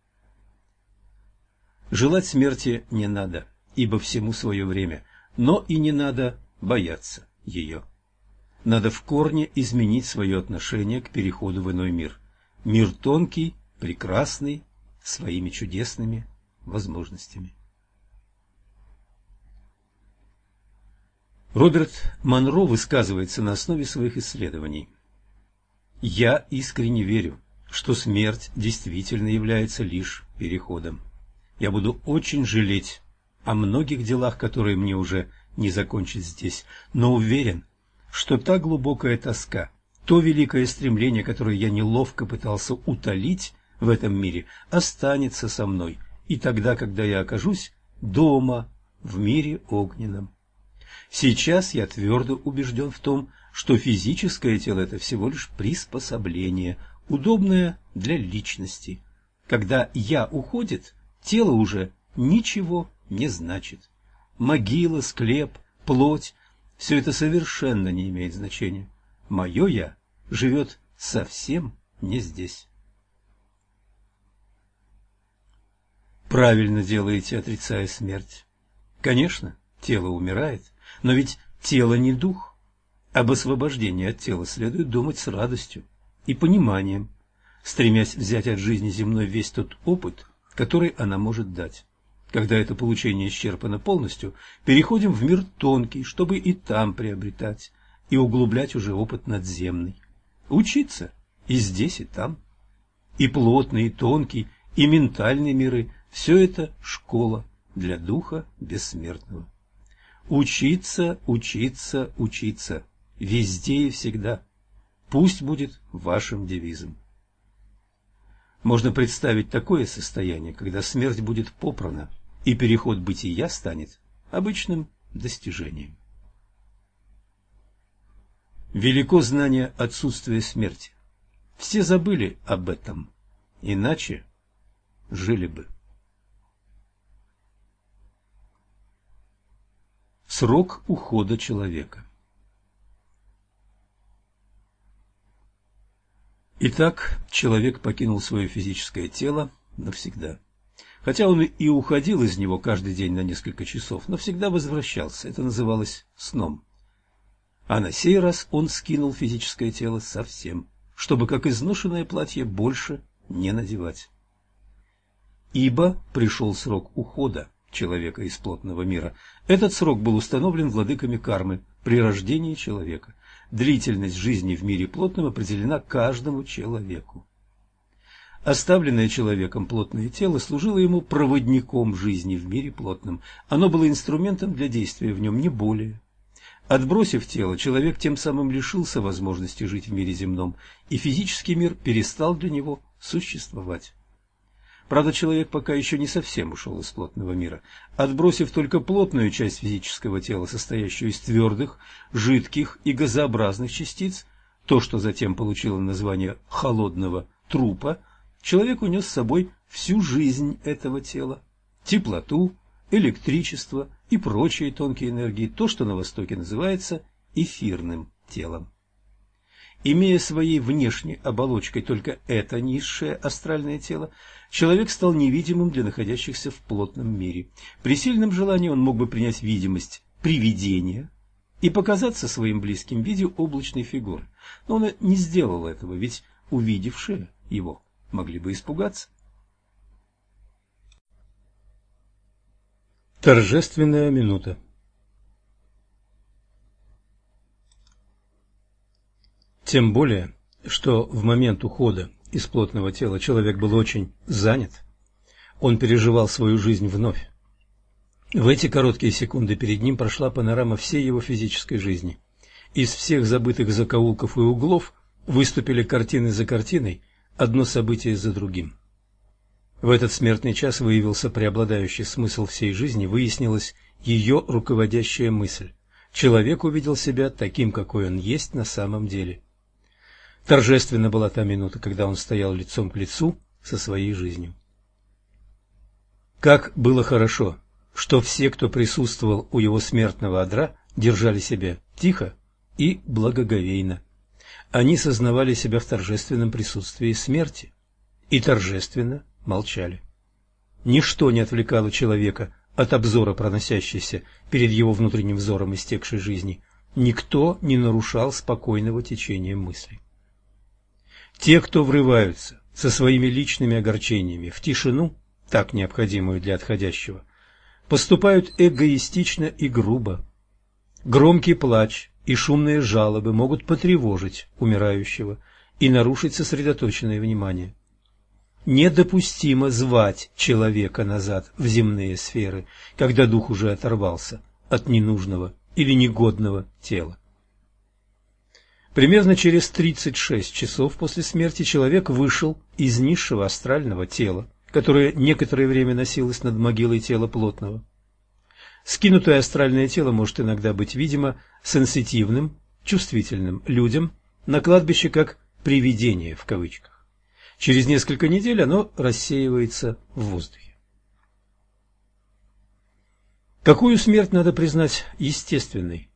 Желать смерти не надо, ибо всему свое время, но и не надо бояться ее. Надо в корне изменить свое отношение к переходу в иной мир. Мир тонкий, прекрасный, своими чудесными возможностями. Роберт Монро высказывается на основе своих исследований. «Я искренне верю, что смерть действительно является лишь переходом. Я буду очень жалеть о многих делах, которые мне уже не закончить здесь, но уверен, что та глубокая тоска, то великое стремление, которое я неловко пытался утолить в этом мире, останется со мной и тогда, когда я окажусь дома в мире огненном. Сейчас я твердо убежден в том, что физическое тело – это всего лишь приспособление, удобное для личности. Когда «я» уходит, тело уже ничего не значит. Могила, склеп, плоть – все это совершенно не имеет значения. Мое «я» живет совсем не здесь. Правильно делаете, отрицая смерть. Конечно, тело умирает, но ведь тело не дух. Об освобождении от тела следует думать с радостью и пониманием, стремясь взять от жизни земной весь тот опыт, который она может дать. Когда это получение исчерпано полностью, переходим в мир тонкий, чтобы и там приобретать и углублять уже опыт надземный. Учиться и здесь, и там. И плотный, и тонкий, и ментальные миры – все это школа для духа бессмертного. Учиться, учиться, учиться. Везде и всегда. Пусть будет вашим девизом. Можно представить такое состояние, когда смерть будет попрана, и переход бытия станет обычным достижением. Велико знание отсутствия смерти. Все забыли об этом, иначе жили бы. Срок ухода человека Итак, человек покинул свое физическое тело навсегда. Хотя он и уходил из него каждый день на несколько часов, но всегда возвращался. Это называлось сном. А на сей раз он скинул физическое тело совсем, чтобы, как изношенное платье, больше не надевать. Ибо пришел срок ухода человека из плотного мира. Этот срок был установлен владыками кармы при рождении человека. Длительность жизни в мире плотном определена каждому человеку. Оставленное человеком плотное тело служило ему проводником жизни в мире плотном. Оно было инструментом для действия в нем, не более. Отбросив тело, человек тем самым лишился возможности жить в мире земном, и физический мир перестал для него существовать. Правда, человек пока еще не совсем ушел из плотного мира. Отбросив только плотную часть физического тела, состоящую из твердых, жидких и газообразных частиц, то, что затем получило название холодного трупа, человек унес с собой всю жизнь этого тела, теплоту, электричество и прочие тонкие энергии, то, что на Востоке называется эфирным телом. Имея своей внешней оболочкой только это низшее астральное тело, человек стал невидимым для находящихся в плотном мире. При сильном желании он мог бы принять видимость привидения и показаться своим близким в виде облачной фигуры. Но он не сделал этого, ведь увидевшие его могли бы испугаться. Торжественная минута Тем более, что в момент ухода из плотного тела человек был очень занят. Он переживал свою жизнь вновь. В эти короткие секунды перед ним прошла панорама всей его физической жизни. Из всех забытых закоулков и углов выступили картины за картиной, одно событие за другим. В этот смертный час выявился преобладающий смысл всей жизни, выяснилась ее руководящая мысль. Человек увидел себя таким, какой он есть на самом деле. Торжественна была та минута, когда он стоял лицом к лицу со своей жизнью. Как было хорошо, что все, кто присутствовал у его смертного одра, держали себя тихо и благоговейно. Они сознавали себя в торжественном присутствии смерти и торжественно молчали. Ничто не отвлекало человека от обзора, проносящейся перед его внутренним взором истекшей жизни. Никто не нарушал спокойного течения мыслей. Те, кто врываются со своими личными огорчениями в тишину, так необходимую для отходящего, поступают эгоистично и грубо. Громкий плач и шумные жалобы могут потревожить умирающего и нарушить сосредоточенное внимание. Недопустимо звать человека назад в земные сферы, когда дух уже оторвался от ненужного или негодного тела. Примерно через 36 часов после смерти человек вышел из низшего астрального тела, которое некоторое время носилось над могилой тела плотного. Скинутое астральное тело может иногда быть видимо сенситивным, чувствительным людям на кладбище как «привидение» в кавычках. Через несколько недель оно рассеивается в воздухе. Какую смерть надо признать естественной?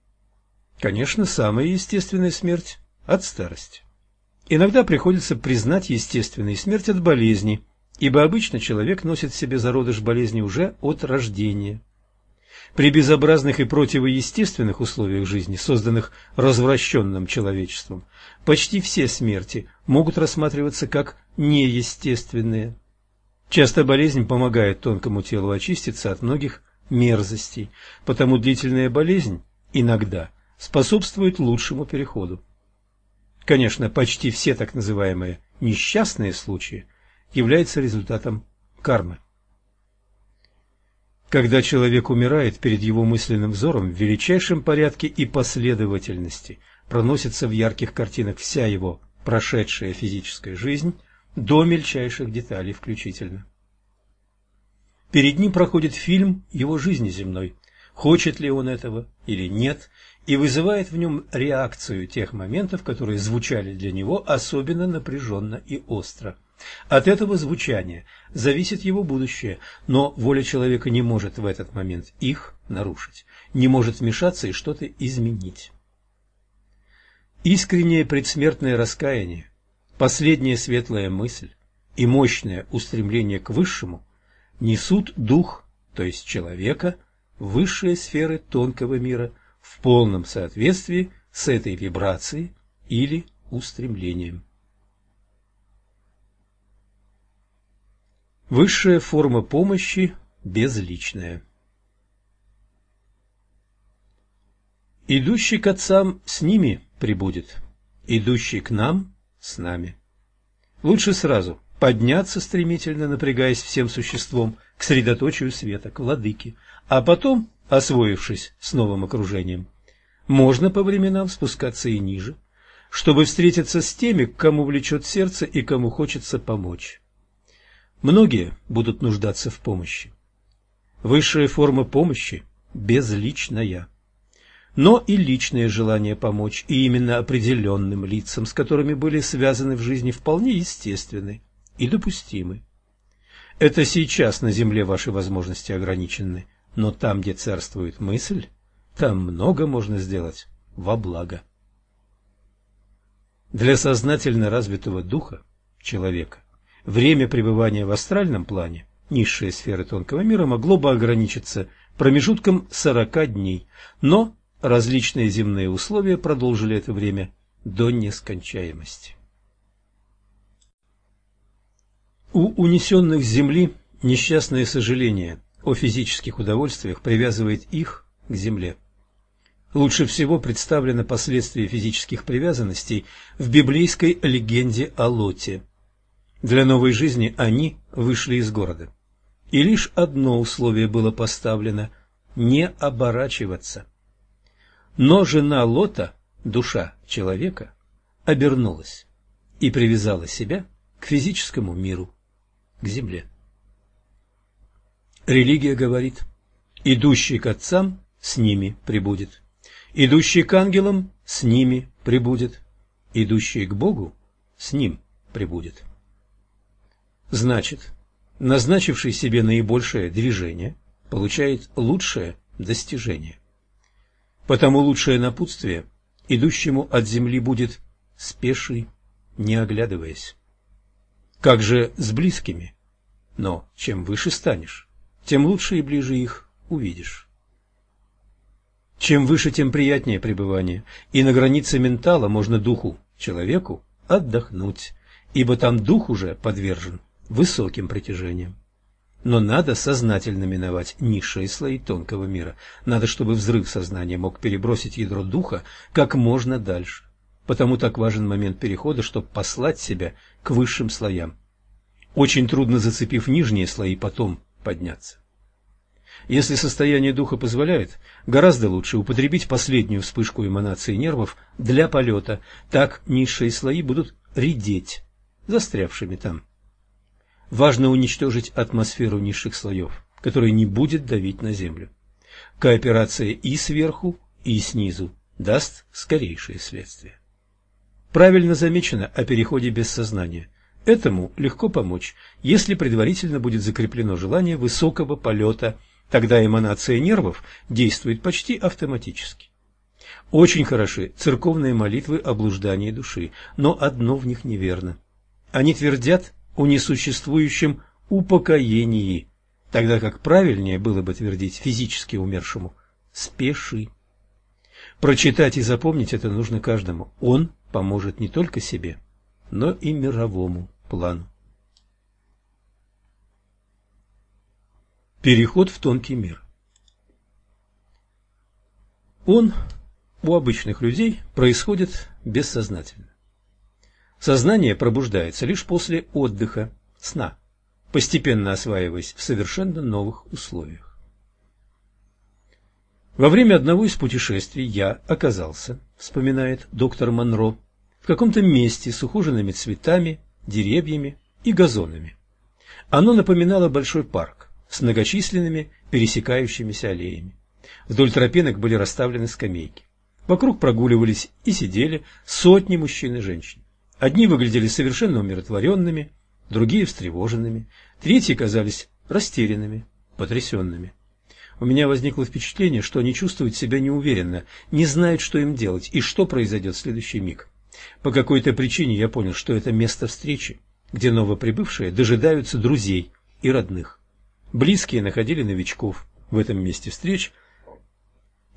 Конечно, самая естественная смерть от старости. Иногда приходится признать естественную смерть от болезни, ибо обычно человек носит в себе зародыш болезни уже от рождения. При безобразных и противоестественных условиях жизни, созданных развращенным человечеством, почти все смерти могут рассматриваться как неестественные. Часто болезнь помогает тонкому телу очиститься от многих мерзостей, потому длительная болезнь иногда – способствует лучшему переходу. Конечно, почти все так называемые несчастные случаи являются результатом кармы. Когда человек умирает, перед его мысленным взором в величайшем порядке и последовательности проносится в ярких картинах вся его прошедшая физическая жизнь до мельчайших деталей включительно. Перед ним проходит фильм его жизни земной. Хочет ли он этого или нет, и вызывает в нем реакцию тех моментов, которые звучали для него особенно напряженно и остро. От этого звучания зависит его будущее, но воля человека не может в этот момент их нарушить, не может вмешаться и что-то изменить. Искреннее предсмертное раскаяние, последняя светлая мысль и мощное устремление к высшему несут дух, то есть человека, в высшие сферы тонкого мира – в полном соответствии с этой вибрацией или устремлением. Высшая форма помощи – безличная. Идущий к отцам с ними прибудет, идущий к нам с нами. Лучше сразу подняться стремительно, напрягаясь всем существом, к средоточию света, к владыке, а потом освоившись с новым окружением. Можно по временам спускаться и ниже, чтобы встретиться с теми, к кому влечет сердце и кому хочется помочь. Многие будут нуждаться в помощи. Высшая форма помощи – безличная. Но и личное желание помочь, и именно определенным лицам, с которыми были связаны в жизни, вполне естественны и допустимы. Это сейчас на Земле ваши возможности ограничены, но там, где царствует мысль, там много можно сделать во благо. Для сознательно развитого духа человека время пребывания в астральном плане, низшие сферы тонкого мира, могло бы ограничиться промежутком 40 дней, но различные земные условия продолжили это время до нескончаемости. У унесенных с земли несчастное сожаление о физических удовольствиях привязывает их к земле. Лучше всего представлено последствие физических привязанностей в библейской легенде о Лоте. Для новой жизни они вышли из города. И лишь одно условие было поставлено – не оборачиваться. Но жена Лота, душа человека, обернулась и привязала себя к физическому миру к земле. Религия говорит, идущий к отцам с ними прибудет, идущий к ангелам с ними прибудет, идущий к Богу с ним прибудет. Значит, назначивший себе наибольшее движение получает лучшее достижение. Потому лучшее напутствие идущему от земли будет «спеши, не оглядываясь». Как же с близкими? Но чем выше станешь, тем лучше и ближе их увидишь. Чем выше, тем приятнее пребывание, и на границе ментала можно духу, человеку, отдохнуть, ибо там дух уже подвержен высоким притяжениям. Но надо сознательно миновать низшие слои тонкого мира. Надо, чтобы взрыв сознания мог перебросить ядро духа как можно дальше. Потому так важен момент перехода, чтобы послать себя к высшим слоям. Очень трудно, зацепив нижние слои, потом подняться. Если состояние духа позволяет, гораздо лучше употребить последнюю вспышку эманации нервов для полета, так низшие слои будут редеть, застрявшими там. Важно уничтожить атмосферу низших слоев, которая не будет давить на землю. Кооперация и сверху, и снизу даст скорейшее следствие. Правильно замечено о переходе без сознания. Этому легко помочь, если предварительно будет закреплено желание высокого полета, тогда эманация нервов действует почти автоматически. Очень хороши церковные молитвы о блуждании души, но одно в них неверно. Они твердят о несуществующем упокоении, тогда как правильнее было бы твердить физически умершему «спеши». Прочитать и запомнить это нужно каждому. Он поможет не только себе, но и мировому плану. Переход в тонкий мир. Он у обычных людей происходит бессознательно. Сознание пробуждается лишь после отдыха, сна, постепенно осваиваясь в совершенно новых условиях. Во время одного из путешествий я оказался, вспоминает доктор Монро, в каком-то месте с ухоженными цветами, деревьями и газонами. Оно напоминало большой парк с многочисленными пересекающимися аллеями. Вдоль тропинок были расставлены скамейки. Вокруг прогуливались и сидели сотни мужчин и женщин. Одни выглядели совершенно умиротворенными, другие встревоженными, третьи казались растерянными, потрясенными. У меня возникло впечатление, что они чувствуют себя неуверенно, не знают, что им делать и что произойдет в следующий миг. По какой-то причине я понял, что это место встречи, где новоприбывшие дожидаются друзей и родных. Близкие находили новичков в этом месте встреч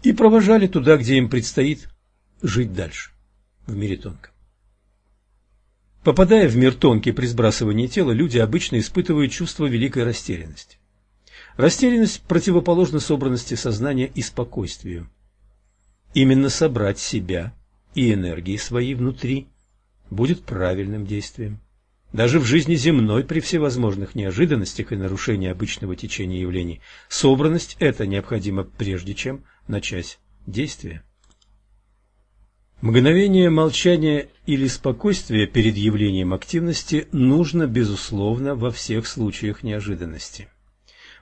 и провожали туда, где им предстоит жить дальше, в мире тонком. Попадая в мир тонкий при сбрасывании тела, люди обычно испытывают чувство великой растерянности. Растерянность противоположна собранности сознания и спокойствию. Именно собрать себя и энергии свои внутри будет правильным действием. Даже в жизни земной при всевозможных неожиданностях и нарушении обычного течения явлений собранность это необходимо прежде чем начать действие. Мгновение молчания или спокойствия перед явлением активности нужно, безусловно, во всех случаях неожиданности.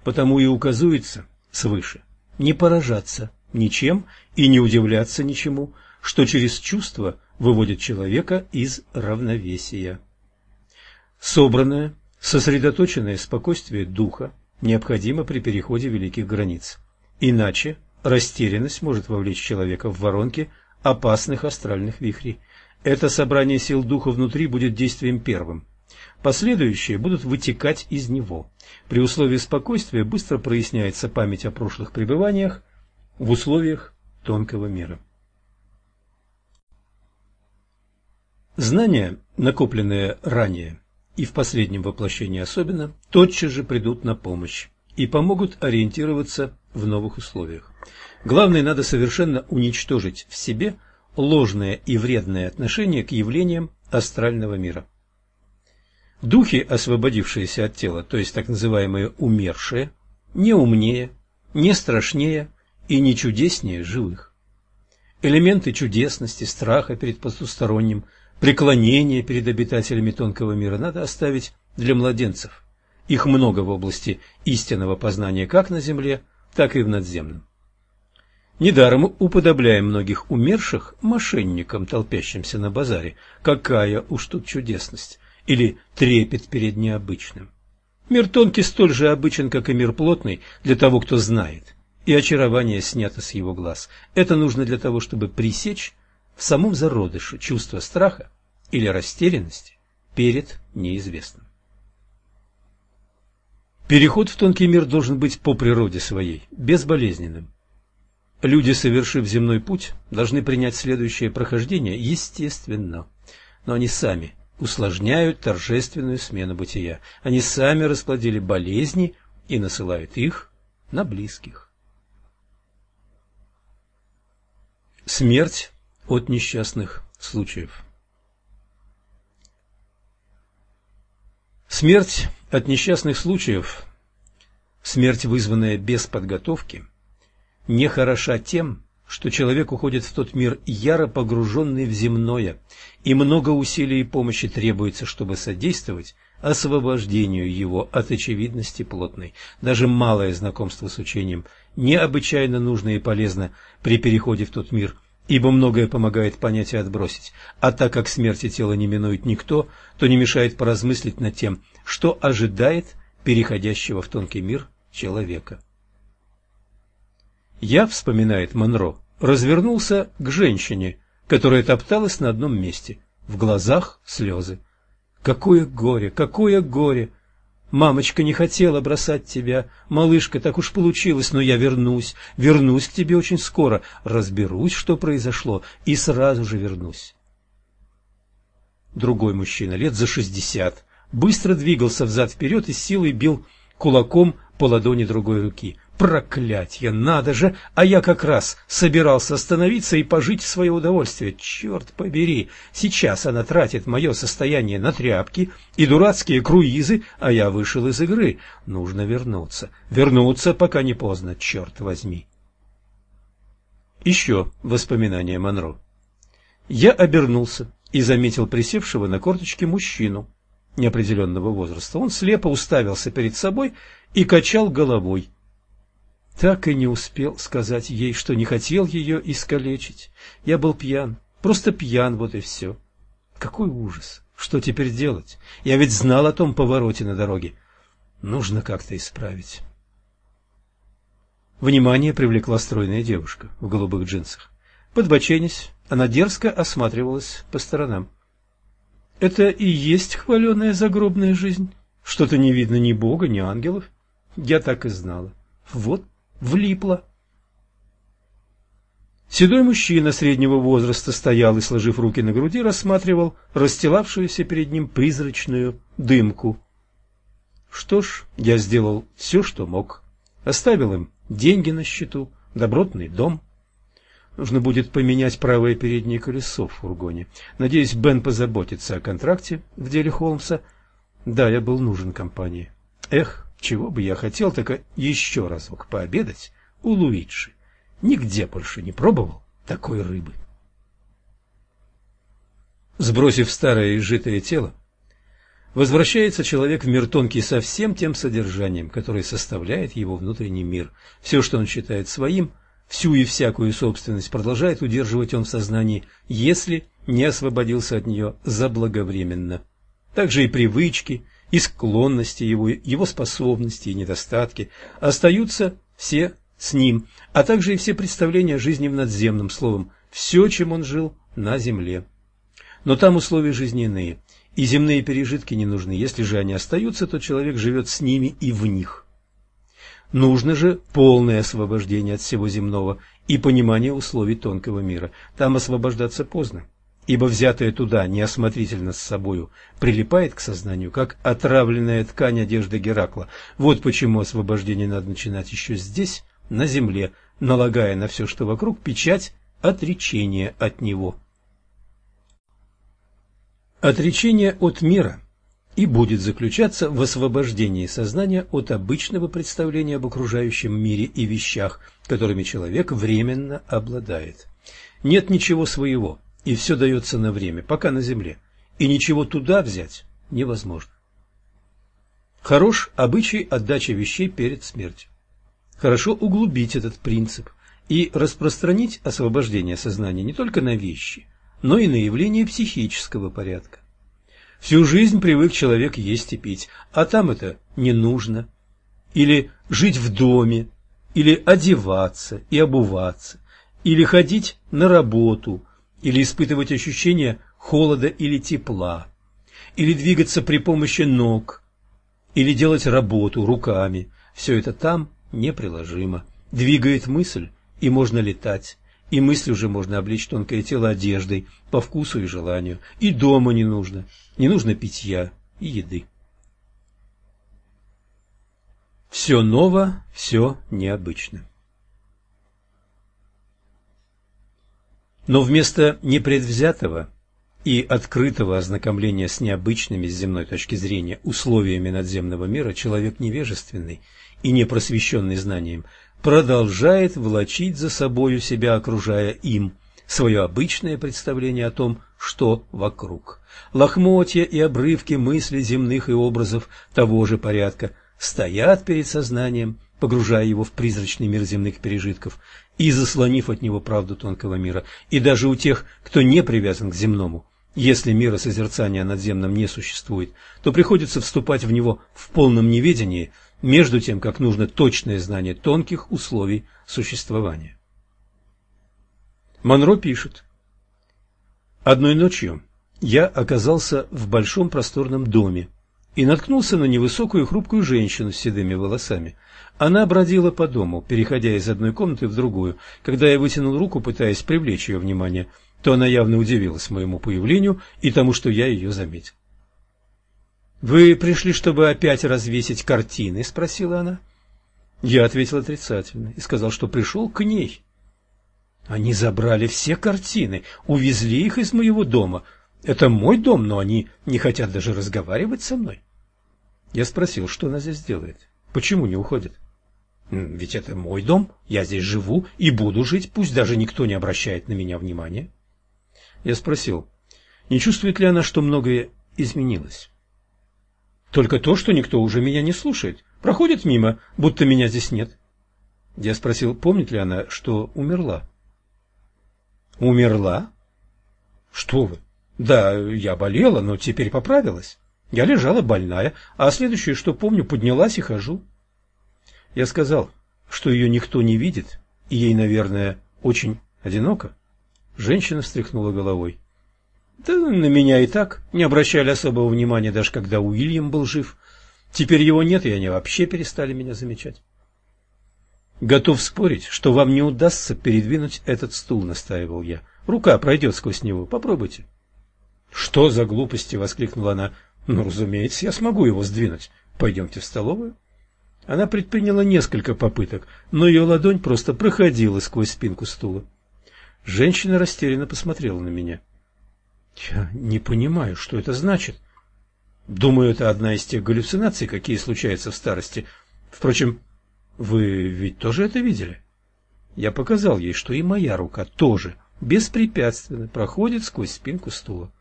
Потому и указывается свыше не поражаться ничем и не удивляться ничему, что через чувство выводит человека из равновесия. Собранное, сосредоточенное спокойствие духа необходимо при переходе великих границ. Иначе растерянность может вовлечь человека в воронки опасных астральных вихрей. Это собрание сил духа внутри будет действием первым. Последующие будут вытекать из него. При условии спокойствия быстро проясняется память о прошлых пребываниях в условиях тонкого мира. Знания, накопленные ранее и в последнем воплощении особенно, тотчас же придут на помощь и помогут ориентироваться в новых условиях. Главное, надо совершенно уничтожить в себе ложное и вредное отношение к явлениям астрального мира. Духи, освободившиеся от тела, то есть так называемые умершие, не умнее, не страшнее и не чудеснее живых. Элементы чудесности, страха перед потусторонним, преклонения перед обитателями тонкого мира надо оставить для младенцев. Их много в области истинного познания как на земле, так и в надземном. Недаром уподобляем многих умерших мошенникам, толпящимся на базаре. Какая уж тут чудесность! Или трепет перед необычным. Мир тонкий столь же обычен, как и мир плотный, для того, кто знает. И очарование снято с его глаз. Это нужно для того, чтобы пресечь в самом зародыше чувство страха или растерянности перед неизвестным. Переход в тонкий мир должен быть по природе своей, безболезненным. Люди, совершив земной путь, должны принять следующее прохождение естественно, но они сами усложняют торжественную смену бытия. Они сами расплодили болезни и насылают их на близких. Смерть от несчастных случаев Смерть от несчастных случаев, смерть, вызванная без подготовки, не хороша тем, что человек уходит в тот мир яро погруженный в земное, и много усилий и помощи требуется, чтобы содействовать освобождению его от очевидности плотной. Даже малое знакомство с учением необычайно нужно и полезно при переходе в тот мир, ибо многое помогает понять и отбросить. А так как смерти тела не минует никто, то не мешает поразмыслить над тем, что ожидает переходящего в тонкий мир человека. Я, вспоминает Монро, развернулся к женщине, которая топталась на одном месте, в глазах слезы. Какое горе, какое горе! Мамочка не хотела бросать тебя, малышка, так уж получилось, но я вернусь, вернусь к тебе очень скоро, разберусь, что произошло, и сразу же вернусь. Другой мужчина, лет за шестьдесят, быстро двигался взад-вперед и силой бил кулаком по ладони другой руки. Проклятье, надо же! А я как раз собирался остановиться и пожить в свое удовольствие. Черт побери! Сейчас она тратит мое состояние на тряпки и дурацкие круизы, а я вышел из игры. Нужно вернуться. Вернуться, пока не поздно, черт возьми. Еще воспоминания Монро. Я обернулся и заметил присевшего на корточке мужчину неопределенного возраста. Он слепо уставился перед собой и качал головой. Так и не успел сказать ей, что не хотел ее искалечить. Я был пьян, просто пьян, вот и все. Какой ужас! Что теперь делать? Я ведь знал о том повороте на дороге. Нужно как-то исправить. Внимание привлекла стройная девушка в голубых джинсах. Подбоченясь, она дерзко осматривалась по сторонам. Это и есть хваленая загробная жизнь? Что-то не видно ни Бога, ни ангелов? Я так и знала. Вот влипла. Седой мужчина среднего возраста стоял и, сложив руки на груди, рассматривал расстилавшуюся перед ним призрачную дымку. Что ж, я сделал все, что мог. Оставил им деньги на счету, добротный дом. Нужно будет поменять правое переднее колесо в фургоне. Надеюсь, Бен позаботится о контракте в деле Холмса. Да, я был нужен компании. Эх, чего бы я хотел, так еще разок пообедать у Луиджи. Нигде больше не пробовал такой рыбы. Сбросив старое изжитое тело, возвращается человек в мир тонкий со всем тем содержанием, которое составляет его внутренний мир. Все, что он считает своим, всю и всякую собственность продолжает удерживать он в сознании, если не освободился от нее заблаговременно. Также и привычки, и склонности его, его способности и недостатки остаются все с ним, а также и все представления о жизни в надземном, словом, все, чем он жил на земле. Но там условия жизни и земные пережитки не нужны. Если же они остаются, то человек живет с ними и в них. Нужно же полное освобождение от всего земного и понимание условий тонкого мира. Там освобождаться поздно, ибо взятое туда неосмотрительно с собою прилипает к сознанию, как отравленная ткань одежды Геракла. Вот почему освобождение надо начинать еще здесь, на земле, налагая на все, что вокруг, печать отречения от него. Отречение от мира и будет заключаться в освобождении сознания от обычного представления об окружающем мире и вещах, которыми человек временно обладает. Нет ничего своего, и все дается на время, пока на земле, и ничего туда взять невозможно. Хорош обычай отдачи вещей перед смертью. Хорошо углубить этот принцип и распространить освобождение сознания не только на вещи, но и на явления психического порядка. Всю жизнь привык человек есть и пить, а там это не нужно. Или жить в доме, или одеваться и обуваться, или ходить на работу, или испытывать ощущение холода или тепла, или двигаться при помощи ног, или делать работу руками. Все это там неприложимо. Двигает мысль, и можно летать, и мысль уже можно облечь тонкое тело одеждой по вкусу и желанию, и дома не нужно, не нужно питья и еды. Все ново, все необычно. Но вместо непредвзятого и открытого ознакомления с необычными с земной точки зрения условиями надземного мира человек невежественный и непросвещенный знанием продолжает влачить за собою себя, окружая им, свое обычное представление о том, что вокруг. Лохмотья и обрывки мыслей земных и образов того же порядка стоят перед сознанием, погружая его в призрачный мир земных пережитков и заслонив от него правду тонкого мира. И даже у тех, кто не привязан к земному, если мира созерцания надземном не существует, то приходится вступать в него в полном неведении, между тем, как нужно точное знание тонких условий существования. Монро пишет. Одной ночью я оказался в большом просторном доме и наткнулся на невысокую хрупкую женщину с седыми волосами. Она бродила по дому, переходя из одной комнаты в другую. Когда я вытянул руку, пытаясь привлечь ее внимание, то она явно удивилась моему появлению и тому, что я ее заметил. «Вы пришли, чтобы опять развесить картины?» – спросила она. Я ответил отрицательно и сказал, что пришел к ней. Они забрали все картины, увезли их из моего дома. Это мой дом, но они не хотят даже разговаривать со мной. Я спросил, что она здесь делает, почему не уходит. Ведь это мой дом, я здесь живу и буду жить, пусть даже никто не обращает на меня внимания. Я спросил, не чувствует ли она, что многое изменилось. Только то, что никто уже меня не слушает. Проходит мимо, будто меня здесь нет. Я спросил, помнит ли она, что умерла. Умерла? Что вы? Да, я болела, но теперь поправилась. Я лежала больная, а следующее, что помню, поднялась и хожу. Я сказал, что ее никто не видит, и ей, наверное, очень одиноко. Женщина встряхнула головой. Да на меня и так не обращали особого внимания, даже когда Уильям был жив. Теперь его нет, и они вообще перестали меня замечать. Готов спорить, что вам не удастся передвинуть этот стул, настаивал я. Рука пройдет сквозь него, попробуйте. Что за глупости, воскликнула она. Ну, разумеется, я смогу его сдвинуть. Пойдемте в столовую. Она предприняла несколько попыток, но ее ладонь просто проходила сквозь спинку стула. Женщина растерянно посмотрела на меня. Я не понимаю, что это значит. Думаю, это одна из тех галлюцинаций, какие случаются в старости. Впрочем, вы ведь тоже это видели? Я показал ей, что и моя рука тоже беспрепятственно проходит сквозь спинку стула.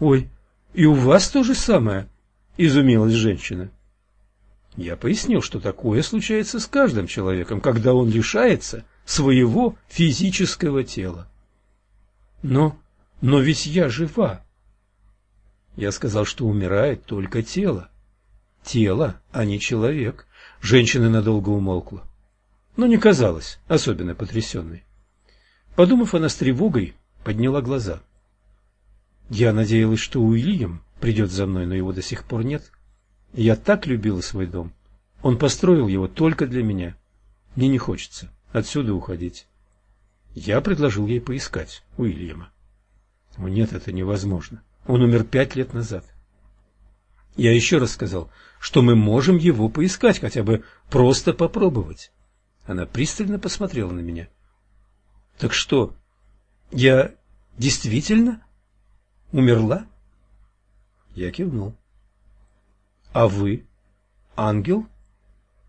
Ой, и у вас то же самое, изумилась женщина. Я пояснил, что такое случается с каждым человеком, когда он лишается своего физического тела. Но но ведь я жива. Я сказал, что умирает только тело. тело, а не человек. Женщина надолго умолкла, но не казалась особенно потрясенной. Подумав, она с тревогой подняла глаза. Я надеялась, что Уильям придет за мной, но его до сих пор нет. Я так любила свой дом. Он построил его только для меня. Мне не хочется отсюда уходить. Я предложил ей поискать Уильяма. О, нет, это невозможно. Он умер пять лет назад. Я еще раз сказал, что мы можем его поискать, хотя бы просто попробовать. Она пристально посмотрела на меня. Так что, я действительно умерла? Я кивнул. А вы ангел?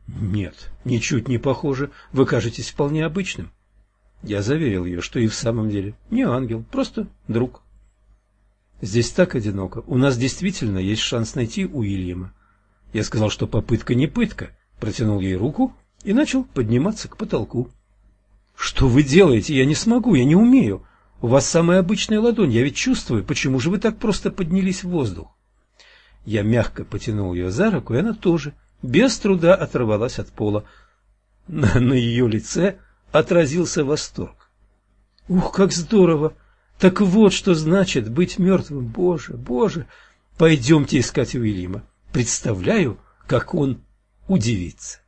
Нет, ничуть не похоже. Вы кажетесь вполне обычным. Я заверил ее, что и в самом деле не ангел, просто друг. Здесь так одиноко. У нас действительно есть шанс найти Уильяма. Я сказал, что попытка не пытка, протянул ей руку и начал подниматься к потолку. Что вы делаете? Я не смогу, я не умею. У вас самая обычная ладонь, я ведь чувствую. Почему же вы так просто поднялись в воздух? Я мягко потянул ее за руку, и она тоже без труда оторвалась от пола. На, на ее лице отразился восторг. Ух, как здорово! Так вот, что значит быть мертвым. Боже, боже! Пойдемте искать Уильяма. Представляю, как он удивится.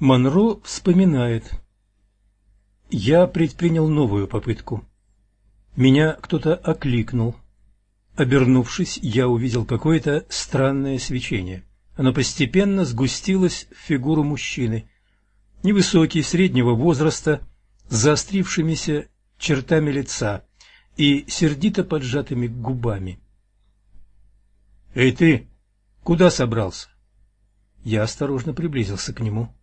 Монро вспоминает. Я предпринял новую попытку. Меня кто-то окликнул. Обернувшись, я увидел какое-то странное свечение. Оно постепенно сгустилось в фигуру мужчины. Невысокий, среднего возраста, с заострившимися чертами лица и сердито поджатыми губами. «Эй ты! Куда собрался?» Я осторожно приблизился к нему.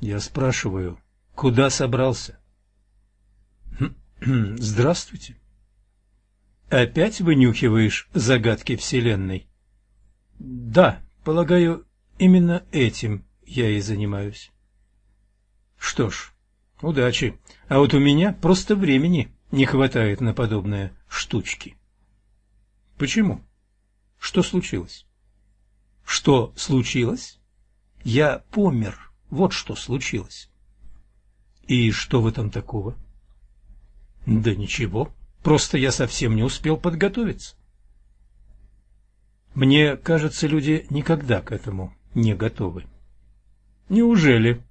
Я спрашиваю, куда собрался? Здравствуйте. Опять вынюхиваешь загадки Вселенной? Да, полагаю, именно этим я и занимаюсь. Что ж, удачи. А вот у меня просто времени не хватает на подобные штучки. Почему? Что случилось? Что случилось? Я помер. Вот что случилось. И что в этом такого? Да ничего, просто я совсем не успел подготовиться. Мне кажется, люди никогда к этому не готовы. Неужели?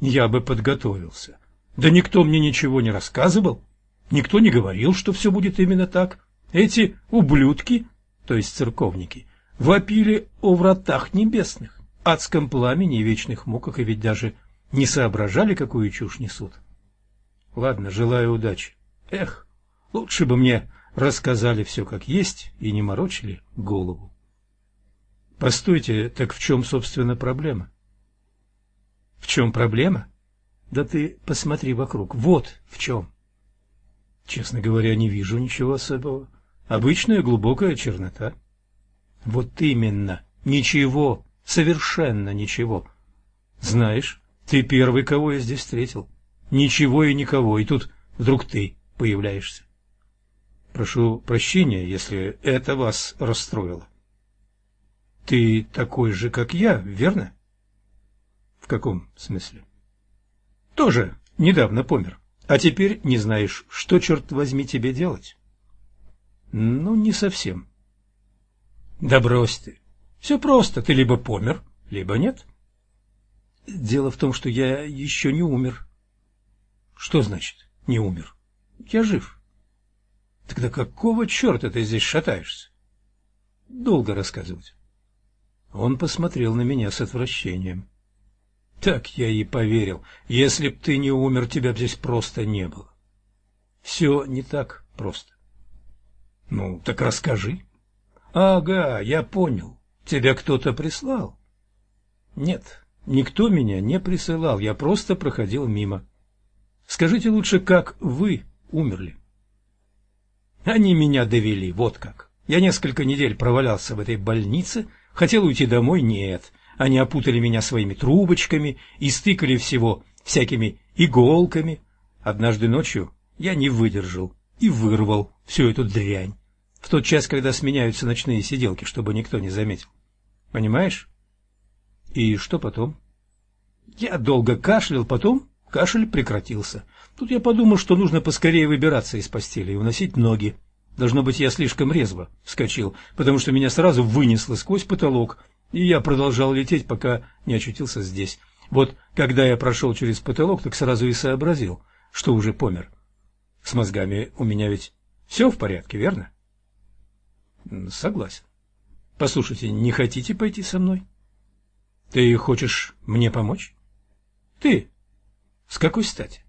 Я бы подготовился. Да никто мне ничего не рассказывал. Никто не говорил, что все будет именно так. Эти ублюдки, то есть церковники, вопили о вратах небесных адском пламени и вечных муках, и ведь даже не соображали, какую чушь несут. Ладно, желаю удачи. Эх, лучше бы мне рассказали все как есть и не морочили голову. Постойте, так в чем, собственно, проблема? В чем проблема? Да ты посмотри вокруг. Вот в чем. Честно говоря, не вижу ничего особого. Обычная глубокая чернота. Вот именно, ничего. Совершенно ничего. Знаешь, ты первый, кого я здесь встретил. Ничего и никого, и тут вдруг ты появляешься. Прошу прощения, если это вас расстроило. Ты такой же, как я, верно? В каком смысле? Тоже недавно помер. А теперь не знаешь, что, черт возьми, тебе делать? Ну, не совсем. Да брось ты. Все просто, ты либо помер, либо нет. Дело в том, что я еще не умер. Что значит не умер? Я жив. Тогда какого черта ты здесь шатаешься? Долго рассказывать. Он посмотрел на меня с отвращением. Так я и поверил. Если б ты не умер, тебя б здесь просто не было. Все не так просто. Ну, так расскажи. Ага, я понял. Тебя кто-то прислал? Нет, никто меня не присылал, я просто проходил мимо. Скажите лучше, как вы умерли? Они меня довели, вот как. Я несколько недель провалялся в этой больнице, хотел уйти домой, нет. Они опутали меня своими трубочками и стыкали всего всякими иголками. Однажды ночью я не выдержал и вырвал всю эту дрянь. в тот час, когда сменяются ночные сиделки, чтобы никто не заметил. Понимаешь? И что потом? Я долго кашлял, потом кашель прекратился. Тут я подумал, что нужно поскорее выбираться из постели и уносить ноги. Должно быть, я слишком резво вскочил, потому что меня сразу вынесло сквозь потолок, и я продолжал лететь, пока не очутился здесь. Вот когда я прошел через потолок, так сразу и сообразил, что уже помер. С мозгами у меня ведь все в порядке, верно? Согласен. Послушайте, не хотите пойти со мной? Ты хочешь мне помочь? Ты? С какой стати?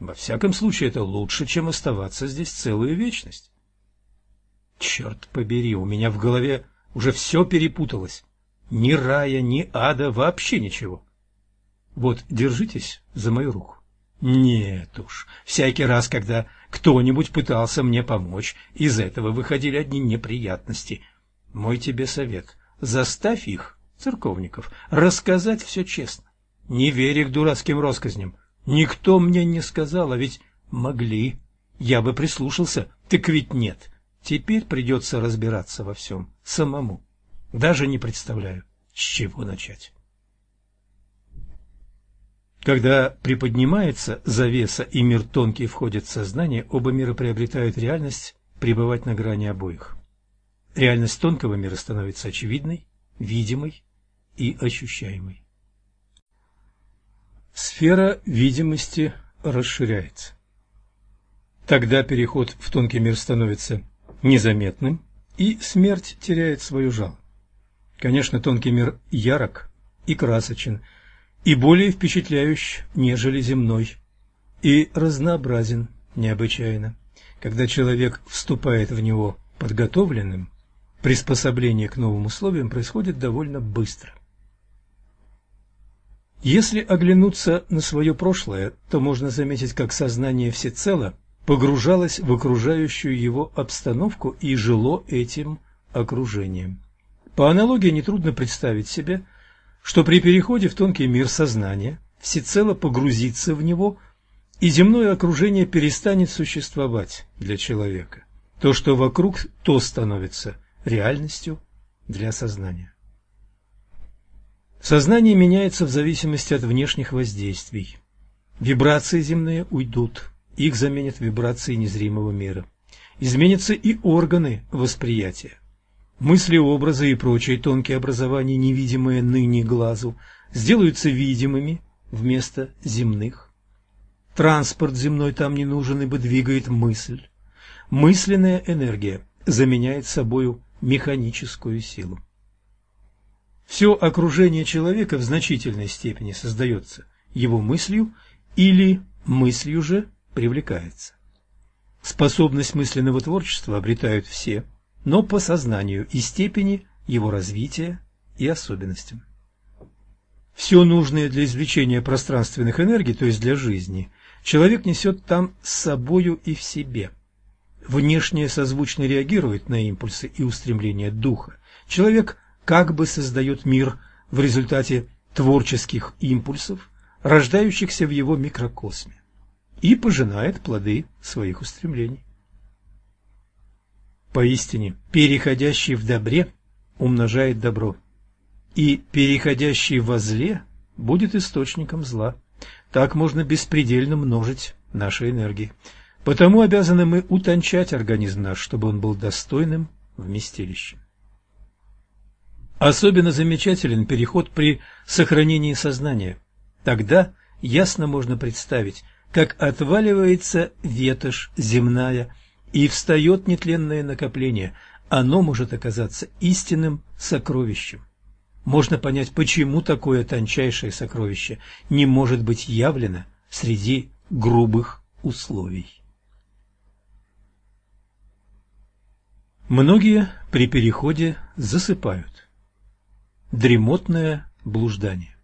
Во всяком случае, это лучше, чем оставаться здесь целую вечность. Черт побери, у меня в голове уже все перепуталось. Ни рая, ни ада, вообще ничего. Вот, держитесь за мою руку. Нет уж, всякий раз, когда кто-нибудь пытался мне помочь, из этого выходили одни неприятности. Мой тебе совет — заставь их, церковников, рассказать все честно. Не верь их дурацким россказням. Никто мне не сказал, а ведь могли. Я бы прислушался, так ведь нет. Теперь придется разбираться во всем самому. Даже не представляю, с чего начать. Когда приподнимается завеса и мир тонкий входит в сознание, оба мира приобретают реальность пребывать на грани обоих. Реальность тонкого мира становится очевидной, видимой и ощущаемой. Сфера видимости расширяется. Тогда переход в тонкий мир становится незаметным, и смерть теряет свою жало. Конечно, тонкий мир ярок и красочен – и более впечатляющ, нежели земной, и разнообразен необычайно. Когда человек вступает в него подготовленным, приспособление к новым условиям происходит довольно быстро. Если оглянуться на свое прошлое, то можно заметить, как сознание всецело погружалось в окружающую его обстановку и жило этим окружением. По аналогии нетрудно представить себе – что при переходе в тонкий мир сознания всецело погрузиться в него, и земное окружение перестанет существовать для человека. То, что вокруг, то становится реальностью для сознания. Сознание меняется в зависимости от внешних воздействий. Вибрации земные уйдут, их заменят вибрации незримого мира. Изменятся и органы восприятия. Мысли, образы и прочие тонкие образования, невидимые ныне глазу, сделаются видимыми вместо земных. Транспорт земной там не нужен, ибо двигает мысль. Мысленная энергия заменяет собою механическую силу. Все окружение человека в значительной степени создается его мыслью или мыслью же привлекается. Способность мысленного творчества обретают все – но по сознанию и степени его развития и особенностям. Все нужное для извлечения пространственных энергий, то есть для жизни, человек несет там с собою и в себе. Внешнее созвучно реагирует на импульсы и устремления духа. Человек как бы создает мир в результате творческих импульсов, рождающихся в его микрокосме, и пожинает плоды своих устремлений. Поистине, переходящий в добре умножает добро, и переходящий во зле будет источником зла. Так можно беспредельно множить наши энергии. Потому обязаны мы утончать организм наш, чтобы он был достойным вместилищем. Особенно замечателен переход при сохранении сознания. Тогда ясно можно представить, как отваливается ветошь земная, и встает нетленное накопление, оно может оказаться истинным сокровищем. Можно понять, почему такое тончайшее сокровище не может быть явлено среди грубых условий. Многие при переходе засыпают. Дремотное блуждание.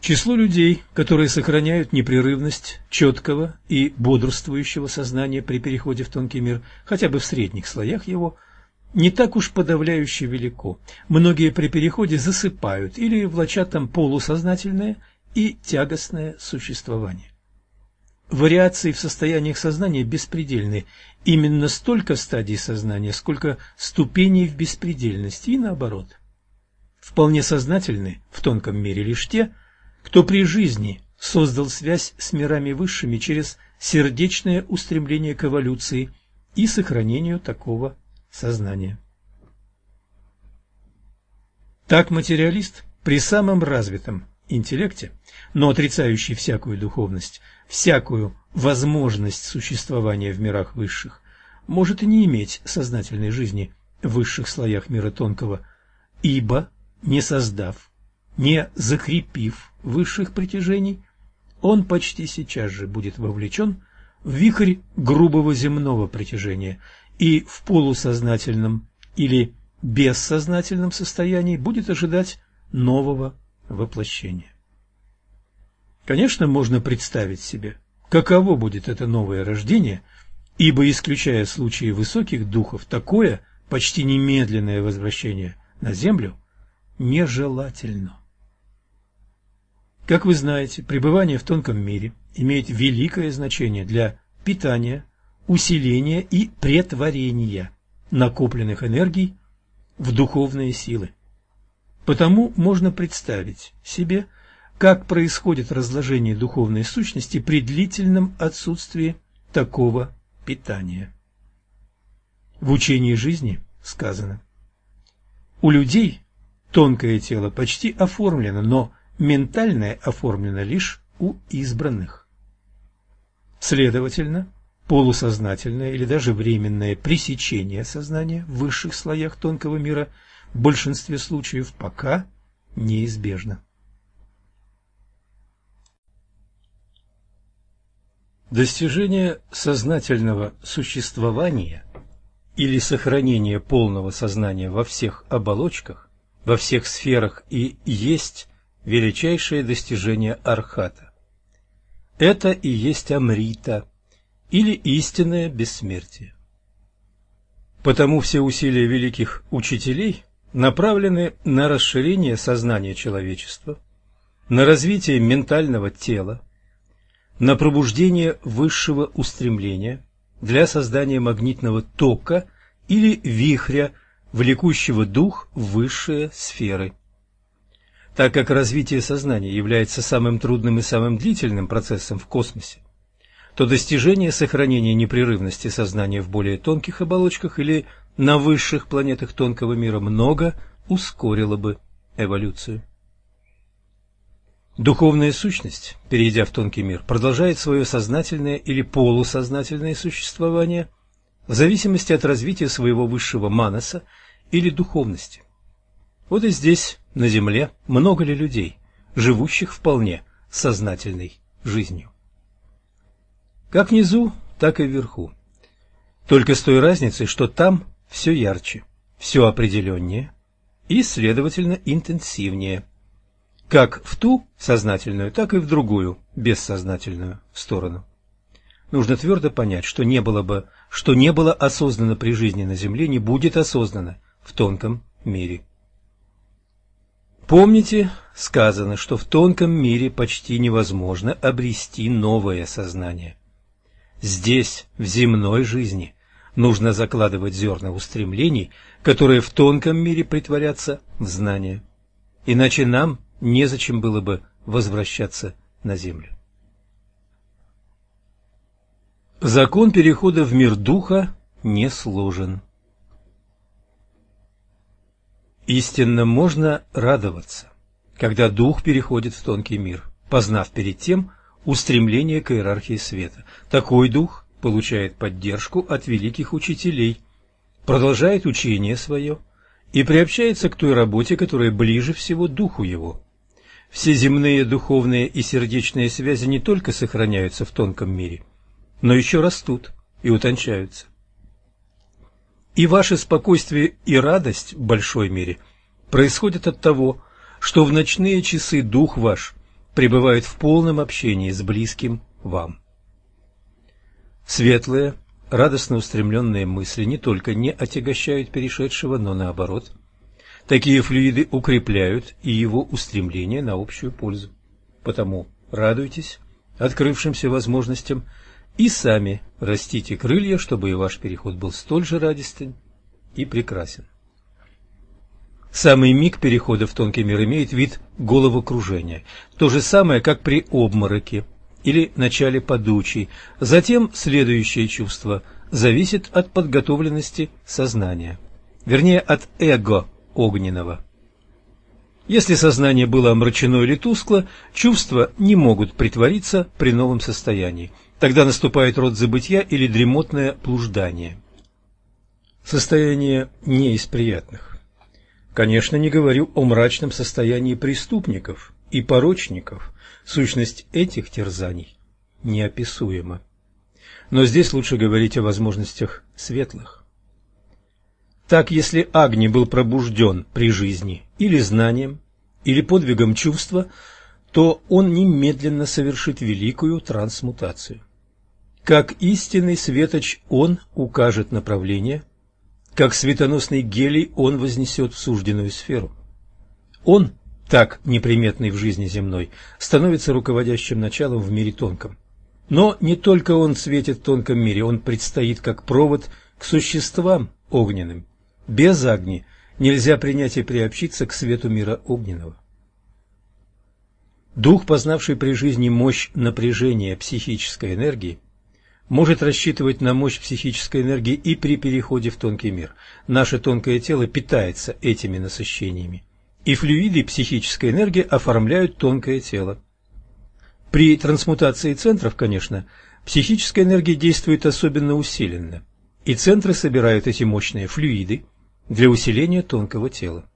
Число людей, которые сохраняют непрерывность четкого и бодрствующего сознания при переходе в тонкий мир, хотя бы в средних слоях его, не так уж подавляюще велико. Многие при переходе засыпают или влачат там полусознательное и тягостное существование. Вариации в состояниях сознания беспредельны. Именно столько стадий сознания, сколько ступеней в беспредельности и наоборот. Вполне сознательны в тонком мире лишь те, кто при жизни создал связь с мирами высшими через сердечное устремление к эволюции и сохранению такого сознания. Так материалист при самом развитом интеллекте, но отрицающий всякую духовность, всякую возможность существования в мирах высших, может и не иметь сознательной жизни в высших слоях мира тонкого, ибо, не создав, не закрепив высших притяжений, он почти сейчас же будет вовлечен в вихрь грубого земного притяжения и в полусознательном или бессознательном состоянии будет ожидать нового воплощения. Конечно, можно представить себе, каково будет это новое рождение, ибо, исключая случаи высоких духов, такое почти немедленное возвращение на Землю нежелательно. Как вы знаете, пребывание в тонком мире имеет великое значение для питания, усиления и претворения накопленных энергий в духовные силы. Потому можно представить себе, как происходит разложение духовной сущности при длительном отсутствии такого питания. В учении жизни сказано, у людей тонкое тело почти оформлено, но ментальное оформлено лишь у избранных. Следовательно, полусознательное или даже временное пресечение сознания в высших слоях тонкого мира в большинстве случаев пока неизбежно. Достижение сознательного существования или сохранение полного сознания во всех оболочках, во всех сферах и есть величайшее достижение Архата. Это и есть Амрита, или истинное бессмертие. Потому все усилия великих учителей направлены на расширение сознания человечества, на развитие ментального тела, на пробуждение высшего устремления для создания магнитного тока или вихря, влекущего дух в высшие сферы. Так как развитие сознания является самым трудным и самым длительным процессом в космосе, то достижение сохранения непрерывности сознания в более тонких оболочках или на высших планетах тонкого мира много ускорило бы эволюцию. Духовная сущность, перейдя в тонкий мир, продолжает свое сознательное или полусознательное существование в зависимости от развития своего высшего манаса или духовности. Вот и здесь, на Земле, много ли людей, живущих вполне сознательной жизнью. Как внизу, так и вверху. Только с той разницей, что там все ярче, все определеннее и, следовательно, интенсивнее. Как в ту сознательную, так и в другую, бессознательную сторону. Нужно твердо понять, что не было бы, что не было осознанно при жизни на Земле, не будет осознанно в тонком мире. Помните, сказано, что в тонком мире почти невозможно обрести новое сознание. Здесь, в земной жизни, нужно закладывать зерна устремлений, которые в тонком мире притворятся в знания. Иначе нам незачем было бы возвращаться на землю. Закон перехода в мир духа не сложен. Истинно можно радоваться, когда дух переходит в тонкий мир, познав перед тем, устремление к иерархии света. Такой дух получает поддержку от великих учителей, продолжает учение свое и приобщается к той работе, которая ближе всего духу его. Все земные духовные и сердечные связи не только сохраняются в тонком мире, но еще растут и утончаются. И ваше спокойствие и радость в большой мере происходят от того, что в ночные часы дух ваш пребывают в полном общении с близким вам. Светлые, радостно устремленные мысли не только не отягощают перешедшего, но наоборот. Такие флюиды укрепляют и его устремление на общую пользу. Потому радуйтесь открывшимся возможностям, и сами растите крылья, чтобы и ваш переход был столь же радостен и прекрасен. Самый миг перехода в тонкий мир имеет вид головокружения, то же самое, как при обмороке или начале подучий. Затем следующее чувство зависит от подготовленности сознания, вернее от эго огненного. Если сознание было омрачено или тускло, чувства не могут притвориться при новом состоянии. Тогда наступает род забытия или дремотное блуждание. Состояние не из приятных. Конечно, не говорю о мрачном состоянии преступников и порочников. Сущность этих терзаний неописуема. Но здесь лучше говорить о возможностях светлых. Так, если Агни был пробужден при жизни или знанием, или подвигом чувства, то он немедленно совершит великую трансмутацию. Как истинный светоч он укажет направление, как светоносный гелий он вознесет в сужденную сферу. Он, так неприметный в жизни земной, становится руководящим началом в мире тонком. Но не только он светит в тонком мире, он предстоит как провод к существам огненным, без огни нельзя принять и приобщиться к свету мира огненного. Дух, познавший при жизни мощь напряжения психической энергии, может рассчитывать на мощь психической энергии и при переходе в тонкий мир. Наше тонкое тело питается этими насыщениями, и флюиды психической энергии оформляют тонкое тело. При трансмутации центров, конечно, психическая энергия действует особенно усиленно, и центры собирают эти мощные флюиды – для усиления тонкого тела.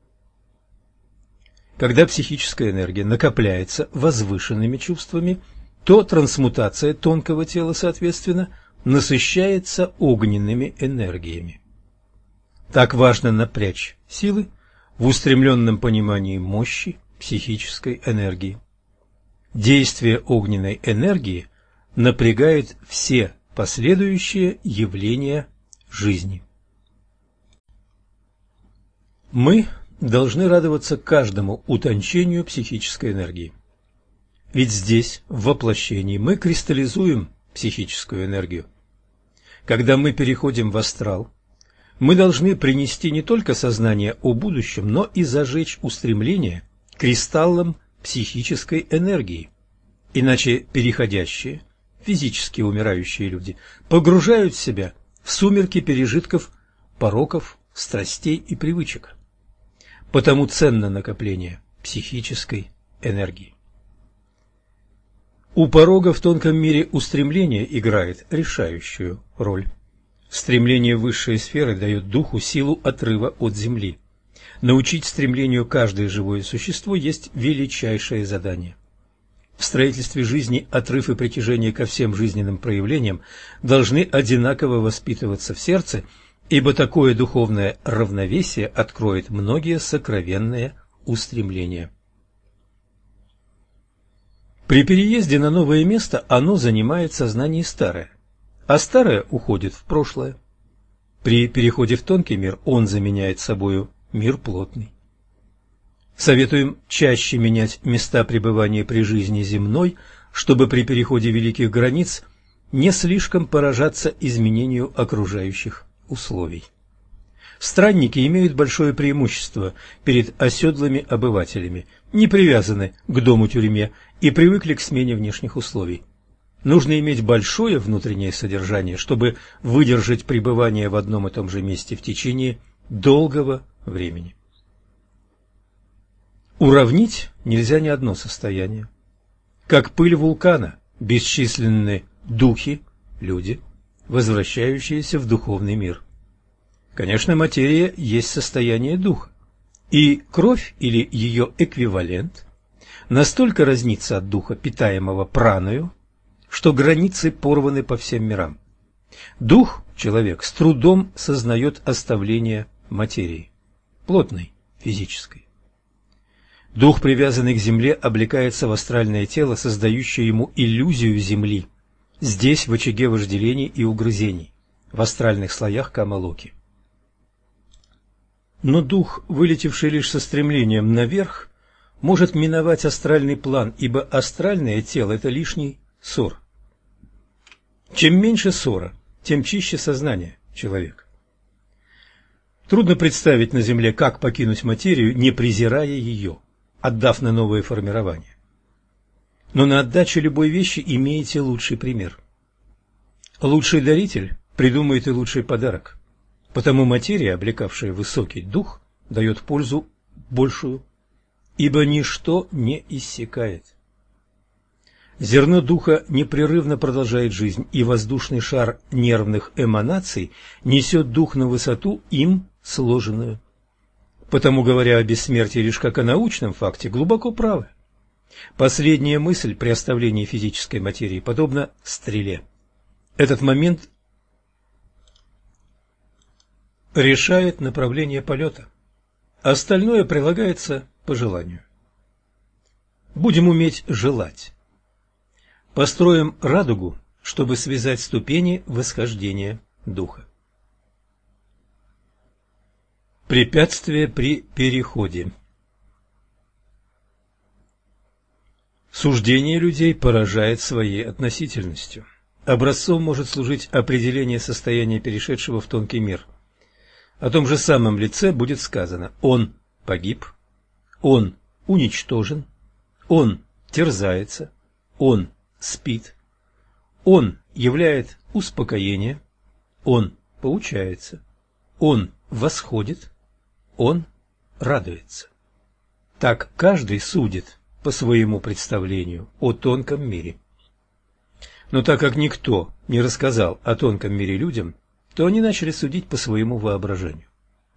Когда психическая энергия накопляется возвышенными чувствами, то трансмутация тонкого тела, соответственно, насыщается огненными энергиями. Так важно напрячь силы в устремленном понимании мощи психической энергии. Действие огненной энергии напрягает все последующие явления жизни. Мы должны радоваться каждому утончению психической энергии. Ведь здесь, в воплощении, мы кристаллизуем психическую энергию. Когда мы переходим в астрал, мы должны принести не только сознание о будущем, но и зажечь устремление кристаллом психической энергии. Иначе переходящие, физически умирающие люди погружают себя в сумерки пережитков, пороков, страстей и привычек. Потому ценно накопление психической энергии. У порога в тонком мире устремление играет решающую роль. Стремление высшей сферы дает духу силу отрыва от земли. Научить стремлению каждое живое существо есть величайшее задание. В строительстве жизни отрыв и притяжение ко всем жизненным проявлениям должны одинаково воспитываться в сердце – ибо такое духовное равновесие откроет многие сокровенные устремления. При переезде на новое место оно занимает сознание старое, а старое уходит в прошлое. При переходе в тонкий мир он заменяет собою мир плотный. Советуем чаще менять места пребывания при жизни земной, чтобы при переходе великих границ не слишком поражаться изменению окружающих условий. Странники имеют большое преимущество перед оседлыми обывателями, не привязаны к дому-тюрьме и привыкли к смене внешних условий. Нужно иметь большое внутреннее содержание, чтобы выдержать пребывание в одном и том же месте в течение долгого времени. Уравнить нельзя ни одно состояние. Как пыль вулкана, бесчисленны духи, люди – возвращающиеся в духовный мир. Конечно, материя есть состояние духа, и кровь или ее эквивалент настолько разнится от духа, питаемого праною, что границы порваны по всем мирам. Дух, человек, с трудом сознает оставление материи, плотной, физической. Дух, привязанный к земле, облекается в астральное тело, создающее ему иллюзию земли, здесь в очаге вожделений и угрызений, в астральных слоях Камалоки. Но дух, вылетевший лишь со стремлением наверх, может миновать астральный план, ибо астральное тело – это лишний ссор. Чем меньше ссора, тем чище сознание человека. Трудно представить на Земле, как покинуть материю, не презирая ее, отдав на новое формирование. Но на отдачу любой вещи имеете лучший пример. Лучший даритель придумает и лучший подарок. Потому материя, облекавшая высокий дух, дает пользу большую, ибо ничто не иссякает. Зерно духа непрерывно продолжает жизнь, и воздушный шар нервных эманаций несет дух на высоту им сложенную. Потому, говоря о бессмертии лишь как о научном факте, глубоко правы. Последняя мысль при оставлении физической материи подобна стреле. Этот момент решает направление полета. Остальное прилагается по желанию. Будем уметь желать. Построим радугу, чтобы связать ступени восхождения духа. Препятствие при переходе Суждение людей поражает своей относительностью. Образцом может служить определение состояния перешедшего в тонкий мир. О том же самом лице будет сказано «он погиб», «он уничтожен», «он терзается», «он спит», «он являет успокоение», «он поучается», «он восходит», «он радуется». Так каждый судит по своему представлению о тонком мире. Но так как никто не рассказал о тонком мире людям, то они начали судить по своему воображению.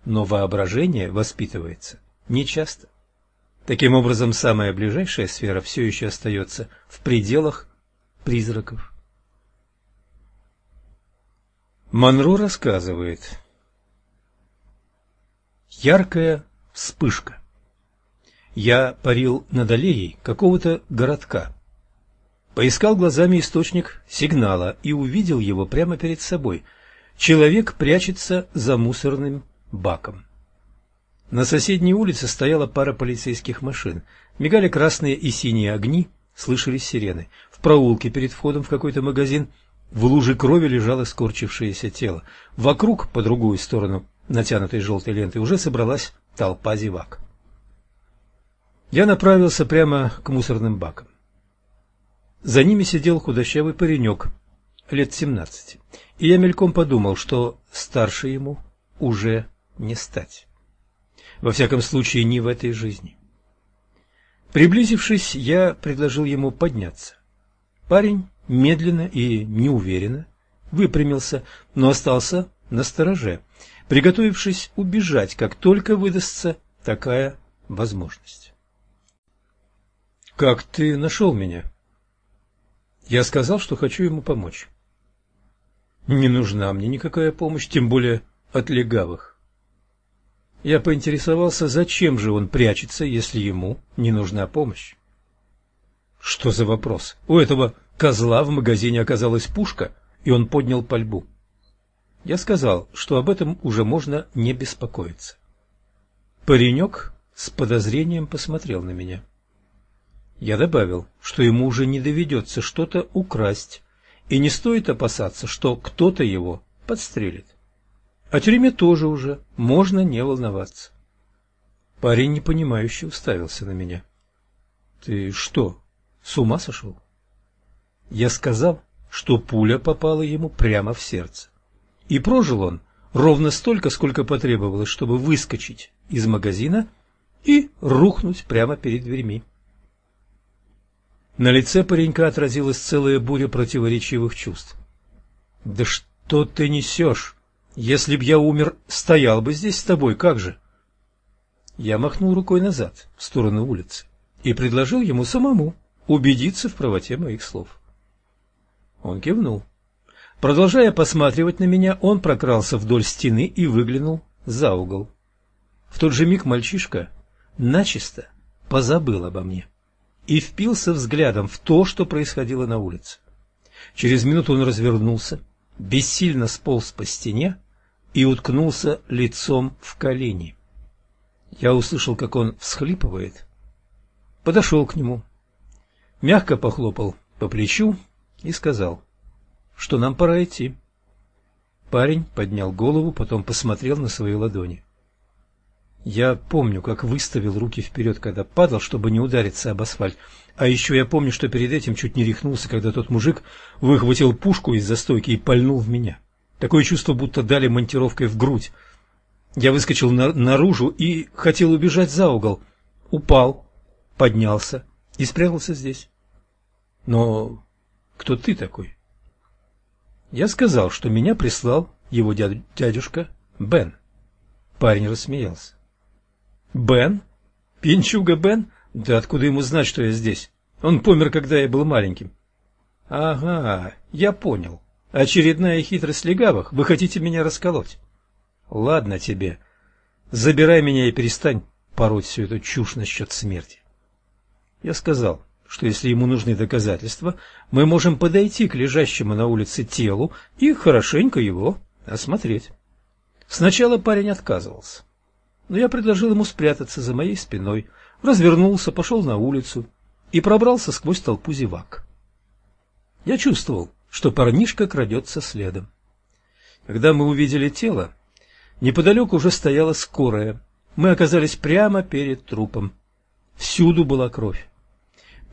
Но воображение воспитывается нечасто. Таким образом, самая ближайшая сфера все еще остается в пределах призраков. Монро рассказывает. Яркая вспышка. Я парил над аллеей какого-то городка. Поискал глазами источник сигнала и увидел его прямо перед собой. Человек прячется за мусорным баком. На соседней улице стояла пара полицейских машин. Мигали красные и синие огни, слышались сирены. В проулке перед входом в какой-то магазин в луже крови лежало скорчившееся тело. Вокруг, по другую сторону натянутой желтой ленты, уже собралась толпа зевак. Я направился прямо к мусорным бакам. За ними сидел худощавый паренек, лет семнадцати, и я мельком подумал, что старше ему уже не стать. Во всяком случае, не в этой жизни. Приблизившись, я предложил ему подняться. Парень медленно и неуверенно выпрямился, но остался на стороже, приготовившись убежать, как только выдастся такая возможность. «Как ты нашел меня?» Я сказал, что хочу ему помочь. «Не нужна мне никакая помощь, тем более от легавых». Я поинтересовался, зачем же он прячется, если ему не нужна помощь. Что за вопрос? У этого козла в магазине оказалась пушка, и он поднял пальбу. Я сказал, что об этом уже можно не беспокоиться. Паренек с подозрением посмотрел на меня. — я добавил, что ему уже не доведется что-то украсть, и не стоит опасаться, что кто-то его подстрелит. О тюрьме тоже уже можно не волноваться. Парень непонимающе уставился на меня. — Ты что, с ума сошел? Я сказал, что пуля попала ему прямо в сердце. И прожил он ровно столько, сколько потребовалось, чтобы выскочить из магазина и рухнуть прямо перед дверьми. На лице паренька отразилась целая буря противоречивых чувств. «Да что ты несешь? Если б я умер, стоял бы здесь с тобой, как же?» Я махнул рукой назад, в сторону улицы, и предложил ему самому убедиться в правоте моих слов. Он кивнул. Продолжая посматривать на меня, он прокрался вдоль стены и выглянул за угол. В тот же миг мальчишка начисто позабыл обо мне и впился взглядом в то, что происходило на улице. Через минуту он развернулся, бессильно сполз по стене и уткнулся лицом в колени. Я услышал, как он всхлипывает, подошел к нему, мягко похлопал по плечу и сказал, что нам пора идти. Парень поднял голову, потом посмотрел на свои ладони. Я помню, как выставил руки вперед, когда падал, чтобы не удариться об асфальт. А еще я помню, что перед этим чуть не рехнулся, когда тот мужик выхватил пушку из-за стойки и пальнул в меня. Такое чувство, будто дали монтировкой в грудь. Я выскочил на наружу и хотел убежать за угол. Упал, поднялся и спрятался здесь. Но кто ты такой? Я сказал, что меня прислал его дядюшка Бен. Парень рассмеялся. Бен? Пинчуга Бен? Да откуда ему знать, что я здесь? Он помер, когда я был маленьким. Ага, я понял. Очередная хитрость легавых. Вы хотите меня расколоть? Ладно тебе. Забирай меня и перестань пороть всю эту чушь насчет смерти. Я сказал, что если ему нужны доказательства, мы можем подойти к лежащему на улице телу и хорошенько его осмотреть. Сначала парень отказывался, но я предложил ему спрятаться за моей спиной, развернулся, пошел на улицу и пробрался сквозь толпу зевак. Я чувствовал, что парнишка крадется следом. Когда мы увидели тело, неподалеку уже стояла скорая. Мы оказались прямо перед трупом. Всюду была кровь.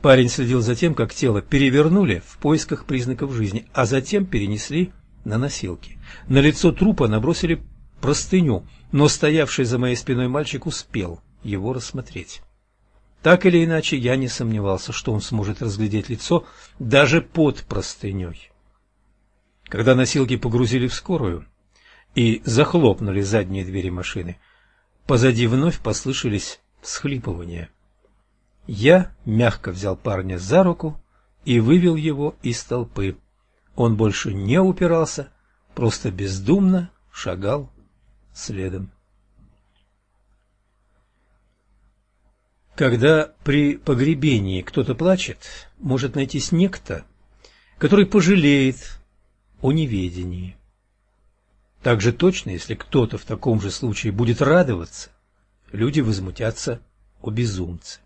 Парень следил за тем, как тело перевернули в поисках признаков жизни, а затем перенесли на носилки. На лицо трупа набросили простыню, но стоявший за моей спиной мальчик успел его рассмотреть. Так или иначе, я не сомневался, что он сможет разглядеть лицо даже под простыней. Когда носилки погрузили в скорую и захлопнули задние двери машины, позади вновь послышались всхлипывания. Я мягко взял парня за руку и вывел его из толпы. Он больше не упирался, просто бездумно шагал следом. Когда при погребении кто-то плачет, может найтись некто, который пожалеет о неведении. Так же точно, если кто-то в таком же случае будет радоваться, люди возмутятся о безумце.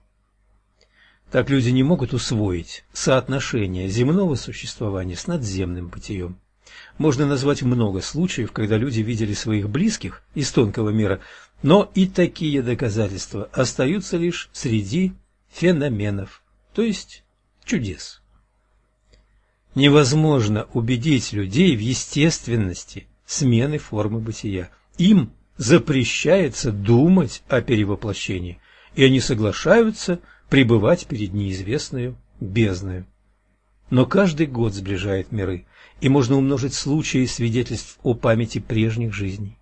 Так люди не могут усвоить соотношение земного существования с надземным бытием. Можно назвать много случаев, когда люди видели своих близких из тонкого мира, но и такие доказательства остаются лишь среди феноменов, то есть чудес. Невозможно убедить людей в естественности смены формы бытия. Им запрещается думать о перевоплощении, и они соглашаются – пребывать перед неизвестную бездною. Но каждый год сближает миры, и можно умножить случаи свидетельств о памяти прежних жизней.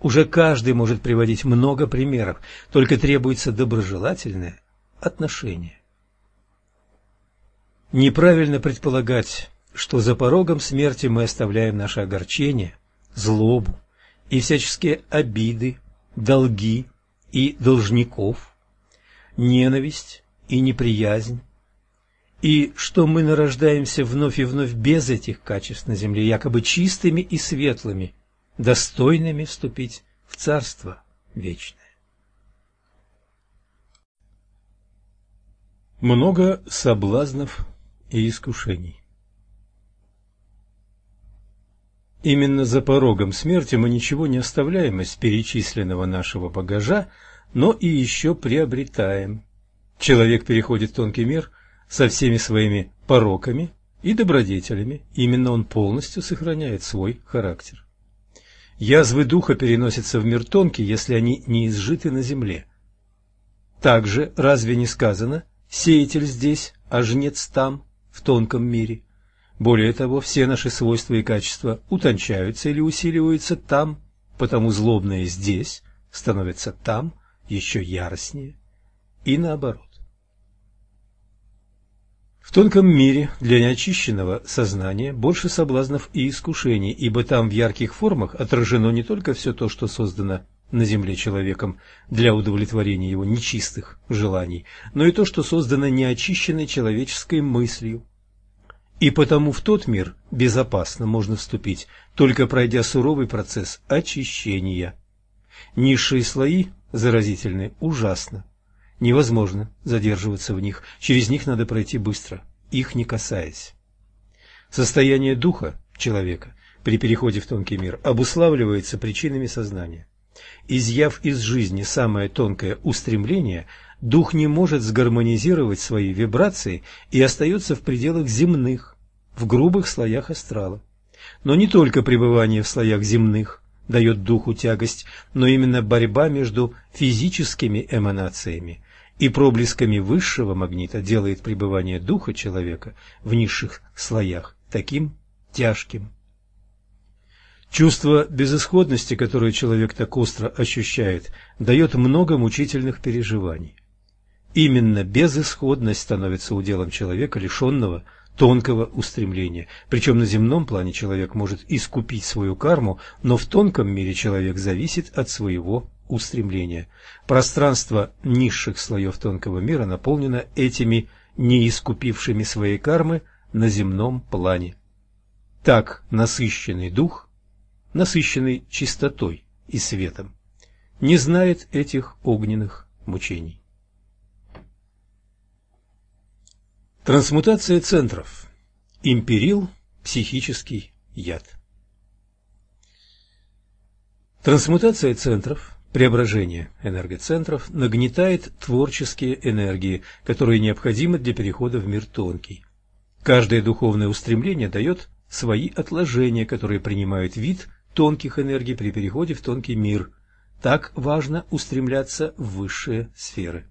Уже каждый может приводить много примеров, только требуется доброжелательное отношение. Неправильно предполагать, что за порогом смерти мы оставляем наше огорчение, злобу и всяческие обиды, долги и должников – ненависть и неприязнь, и что мы нарождаемся вновь и вновь без этих качеств на земле, якобы чистыми и светлыми, достойными вступить в Царство Вечное. Много соблазнов и искушений. Именно за порогом смерти мы ничего не оставляем из перечисленного нашего багажа, но и еще приобретаем. Человек переходит в тонкий мир со всеми своими пороками и добродетелями, именно он полностью сохраняет свой характер. Язвы духа переносятся в мир тонкий, если они не изжиты на земле. Также, разве не сказано, сеятель здесь, а жнец там, в тонком мире? Более того, все наши свойства и качества утончаются или усиливаются там, потому злобное здесь становится там, еще яростнее, и наоборот. В тонком мире для неочищенного сознания больше соблазнов и искушений, ибо там в ярких формах отражено не только все то, что создано на земле человеком для удовлетворения его нечистых желаний, но и то, что создано неочищенной человеческой мыслью. И потому в тот мир безопасно можно вступить, только пройдя суровый процесс очищения. Низшие слои заразительны ужасно. Невозможно задерживаться в них, через них надо пройти быстро, их не касаясь. Состояние духа человека при переходе в тонкий мир обуславливается причинами сознания. Изъяв из жизни самое тонкое устремление, дух не может сгармонизировать свои вибрации и остается в пределах земных, в грубых слоях астрала. Но не только пребывание в слоях земных дает духу тягость, но именно борьба между физическими эманациями и проблесками высшего магнита делает пребывание духа человека в низших слоях таким тяжким. Чувство безысходности, которое человек так остро ощущает, дает много мучительных переживаний. Именно безысходность становится уделом человека, лишенного тонкого устремления. Причем на земном плане человек может искупить свою карму, но в тонком мире человек зависит от своего устремления. Пространство низших слоев тонкого мира наполнено этими неискупившими своей кармы на земном плане. Так насыщенный дух насыщенный чистотой и светом, не знает этих огненных мучений. Трансмутация центров. Империл – психический яд. Трансмутация центров, преображение энергоцентров нагнетает творческие энергии, которые необходимы для перехода в мир тонкий. Каждое духовное устремление дает свои отложения, которые принимают вид тонких энергий при переходе в тонкий мир. Так важно устремляться в высшие сферы.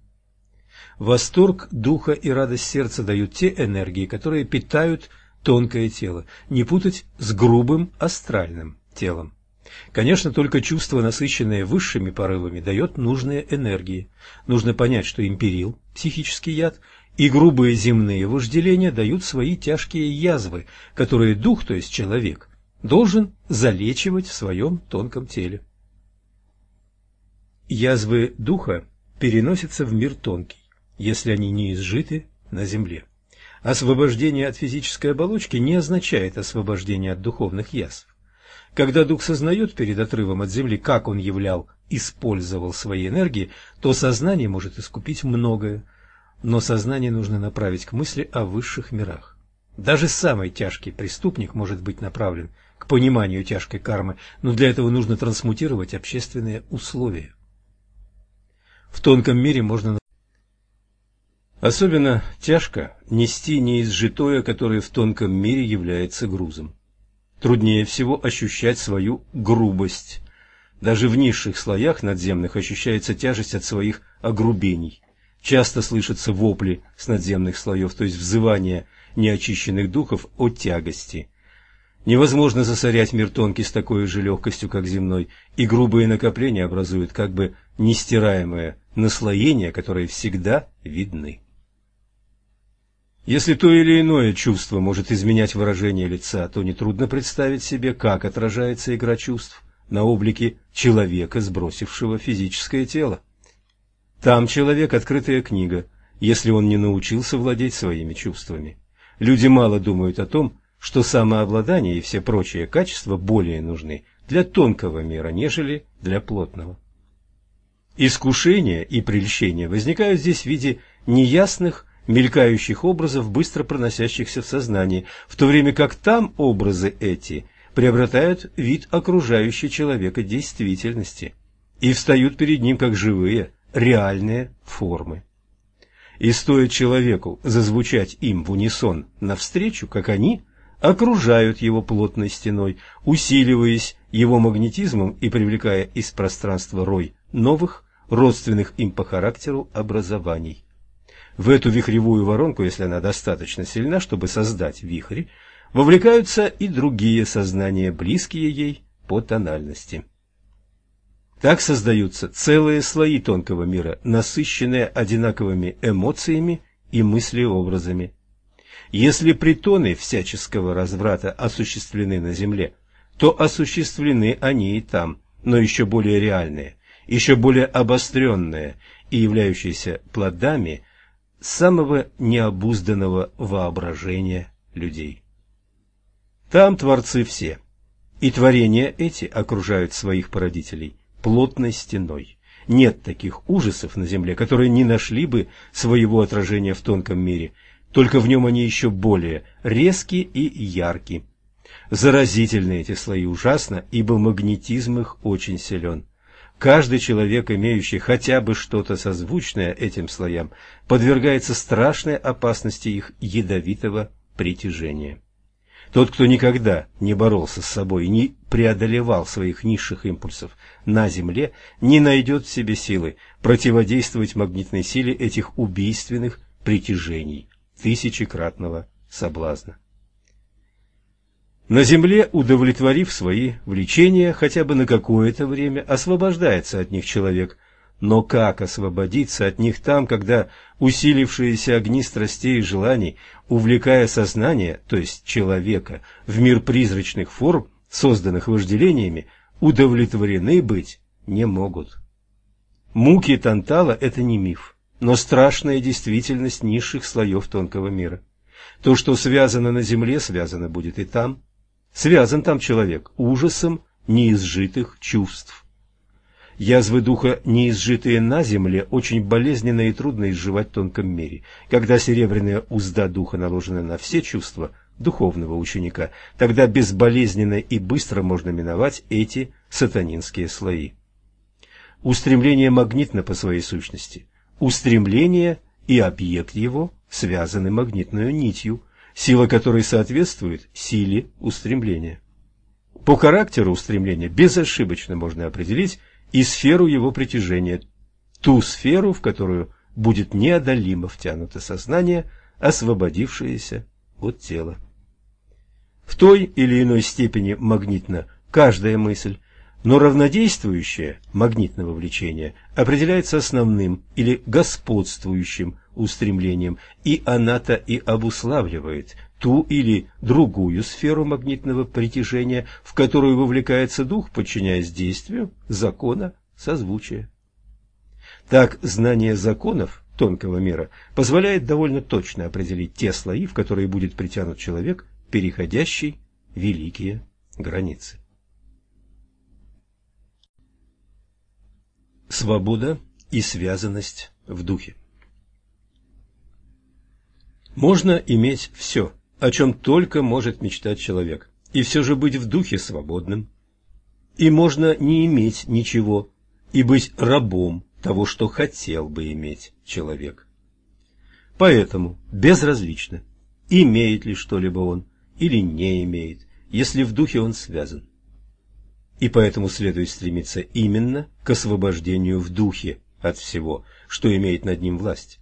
Восторг духа и радость сердца дают те энергии, которые питают тонкое тело, не путать с грубым астральным телом. Конечно, только чувство, насыщенное высшими порывами, дает нужные энергии. Нужно понять, что империл, психический яд, и грубые земные вожделения дают свои тяжкие язвы, которые дух, то есть человек, должен залечивать в своем тонком теле. Язвы духа переносятся в мир тонкий, если они не изжиты на земле. Освобождение от физической оболочки не означает освобождение от духовных язв. Когда дух сознает перед отрывом от земли, как он являл, использовал свои энергии, то сознание может искупить многое, но сознание нужно направить к мысли о высших мирах. Даже самый тяжкий преступник может быть направлен к пониманию тяжкой кармы, но для этого нужно трансмутировать общественные условия. В тонком мире можно Особенно тяжко нести неизжитое, которое в тонком мире является грузом. Труднее всего ощущать свою грубость. Даже в низших слоях надземных ощущается тяжесть от своих огрубений. Часто слышатся вопли с надземных слоев, то есть взывание неочищенных духов о тягости. Невозможно засорять мир тонкий с такой же легкостью, как земной, и грубые накопления образуют как бы нестираемое наслоение, которое всегда видны. Если то или иное чувство может изменять выражение лица, то нетрудно представить себе, как отражается игра чувств на облике человека, сбросившего физическое тело. Там человек – открытая книга, если он не научился владеть своими чувствами. Люди мало думают о том, что самообладание и все прочие качества более нужны для тонкого мира, нежели для плотного. Искушения и прельщения возникают здесь в виде неясных, мелькающих образов, быстро проносящихся в сознании, в то время как там образы эти приобретают вид окружающей человека действительности и встают перед ним как живые, реальные формы. И стоит человеку зазвучать им в унисон навстречу, как они – окружают его плотной стеной, усиливаясь его магнетизмом и привлекая из пространства рой новых, родственных им по характеру образований. В эту вихревую воронку, если она достаточно сильна, чтобы создать вихрь, вовлекаются и другие сознания, близкие ей по тональности. Так создаются целые слои тонкого мира, насыщенные одинаковыми эмоциями и мыслеобразами. Если притоны всяческого разврата осуществлены на земле, то осуществлены они и там, но еще более реальные, еще более обостренные и являющиеся плодами самого необузданного воображения людей. Там творцы все, и творения эти окружают своих породителей плотной стеной. Нет таких ужасов на земле, которые не нашли бы своего отражения в тонком мире – только в нем они еще более резки и ярки. Заразительны эти слои ужасно, ибо магнетизм их очень силен. Каждый человек, имеющий хотя бы что-то созвучное этим слоям, подвергается страшной опасности их ядовитого притяжения. Тот, кто никогда не боролся с собой не преодолевал своих низших импульсов на Земле, не найдет в себе силы противодействовать магнитной силе этих убийственных притяжений, тысячекратного соблазна. На земле, удовлетворив свои влечения, хотя бы на какое-то время, освобождается от них человек. Но как освободиться от них там, когда усилившиеся огни страстей и желаний, увлекая сознание, то есть человека, в мир призрачных форм, созданных вожделениями, удовлетворены быть не могут? Муки Тантала – это не миф, но страшная действительность низших слоев тонкого мира. То, что связано на земле, связано будет и там – Связан там человек ужасом неизжитых чувств. Язвы духа, неизжитые на земле, очень болезненно и трудно изживать в тонком мире. Когда серебряная узда духа наложена на все чувства духовного ученика, тогда безболезненно и быстро можно миновать эти сатанинские слои. Устремление магнитно по своей сущности. Устремление и объект его связаны магнитной нитью – сила которой соответствует силе устремления. По характеру устремления безошибочно можно определить и сферу его притяжения, ту сферу, в которую будет неодолимо втянуто сознание, освободившееся от тела. В той или иной степени магнитна каждая мысль, но равнодействующее магнитного влечения определяется основным или господствующим устремлением, и она-то и обуславливает ту или другую сферу магнитного притяжения, в которую вовлекается дух, подчиняясь действию закона созвучия. Так, знание законов тонкого мира позволяет довольно точно определить те слои, в которые будет притянут человек, переходящий великие границы. Свобода и связанность в духе можно иметь все, о чем только может мечтать человек, и все же быть в духе свободным. И можно не иметь ничего, и быть рабом того, что хотел бы иметь человек. Поэтому безразлично, имеет ли что-либо он или не имеет, если в духе он связан. И поэтому следует стремиться именно к освобождению в духе от всего, что имеет над ним власть.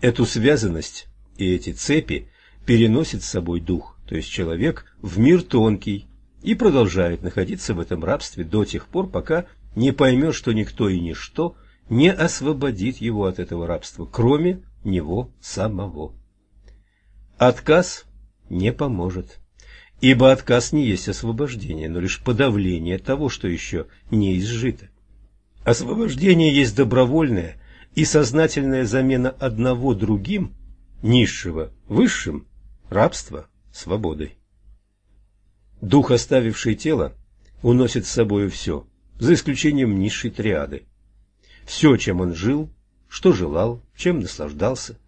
Эту связанность и эти цепи переносит с собой дух, то есть человек, в мир тонкий и продолжает находиться в этом рабстве до тех пор, пока не поймет, что никто и ничто не освободит его от этого рабства, кроме него самого. Отказ не поможет, ибо отказ не есть освобождение, но лишь подавление того, что еще не изжито. Освобождение есть добровольная и сознательная замена одного другим низшего высшим, рабство свободой. Дух, оставивший тело, уносит с собой все, за исключением низшей триады. Все, чем он жил, что желал, чем наслаждался,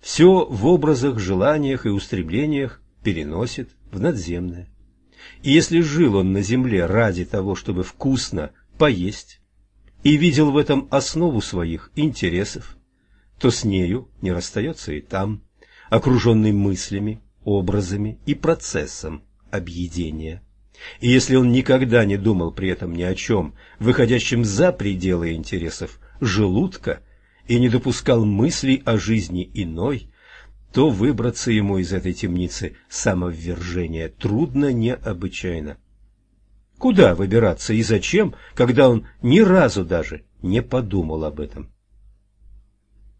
все в образах, желаниях и устремлениях переносит в надземное. И если жил он на земле ради того, чтобы вкусно поесть, и видел в этом основу своих интересов, то с нею не расстается и там, окруженный мыслями, образами и процессом объедения. И если он никогда не думал при этом ни о чем, выходящем за пределы интересов желудка, и не допускал мыслей о жизни иной, то выбраться ему из этой темницы самоввержения трудно необычайно. Куда выбираться и зачем, когда он ни разу даже не подумал об этом?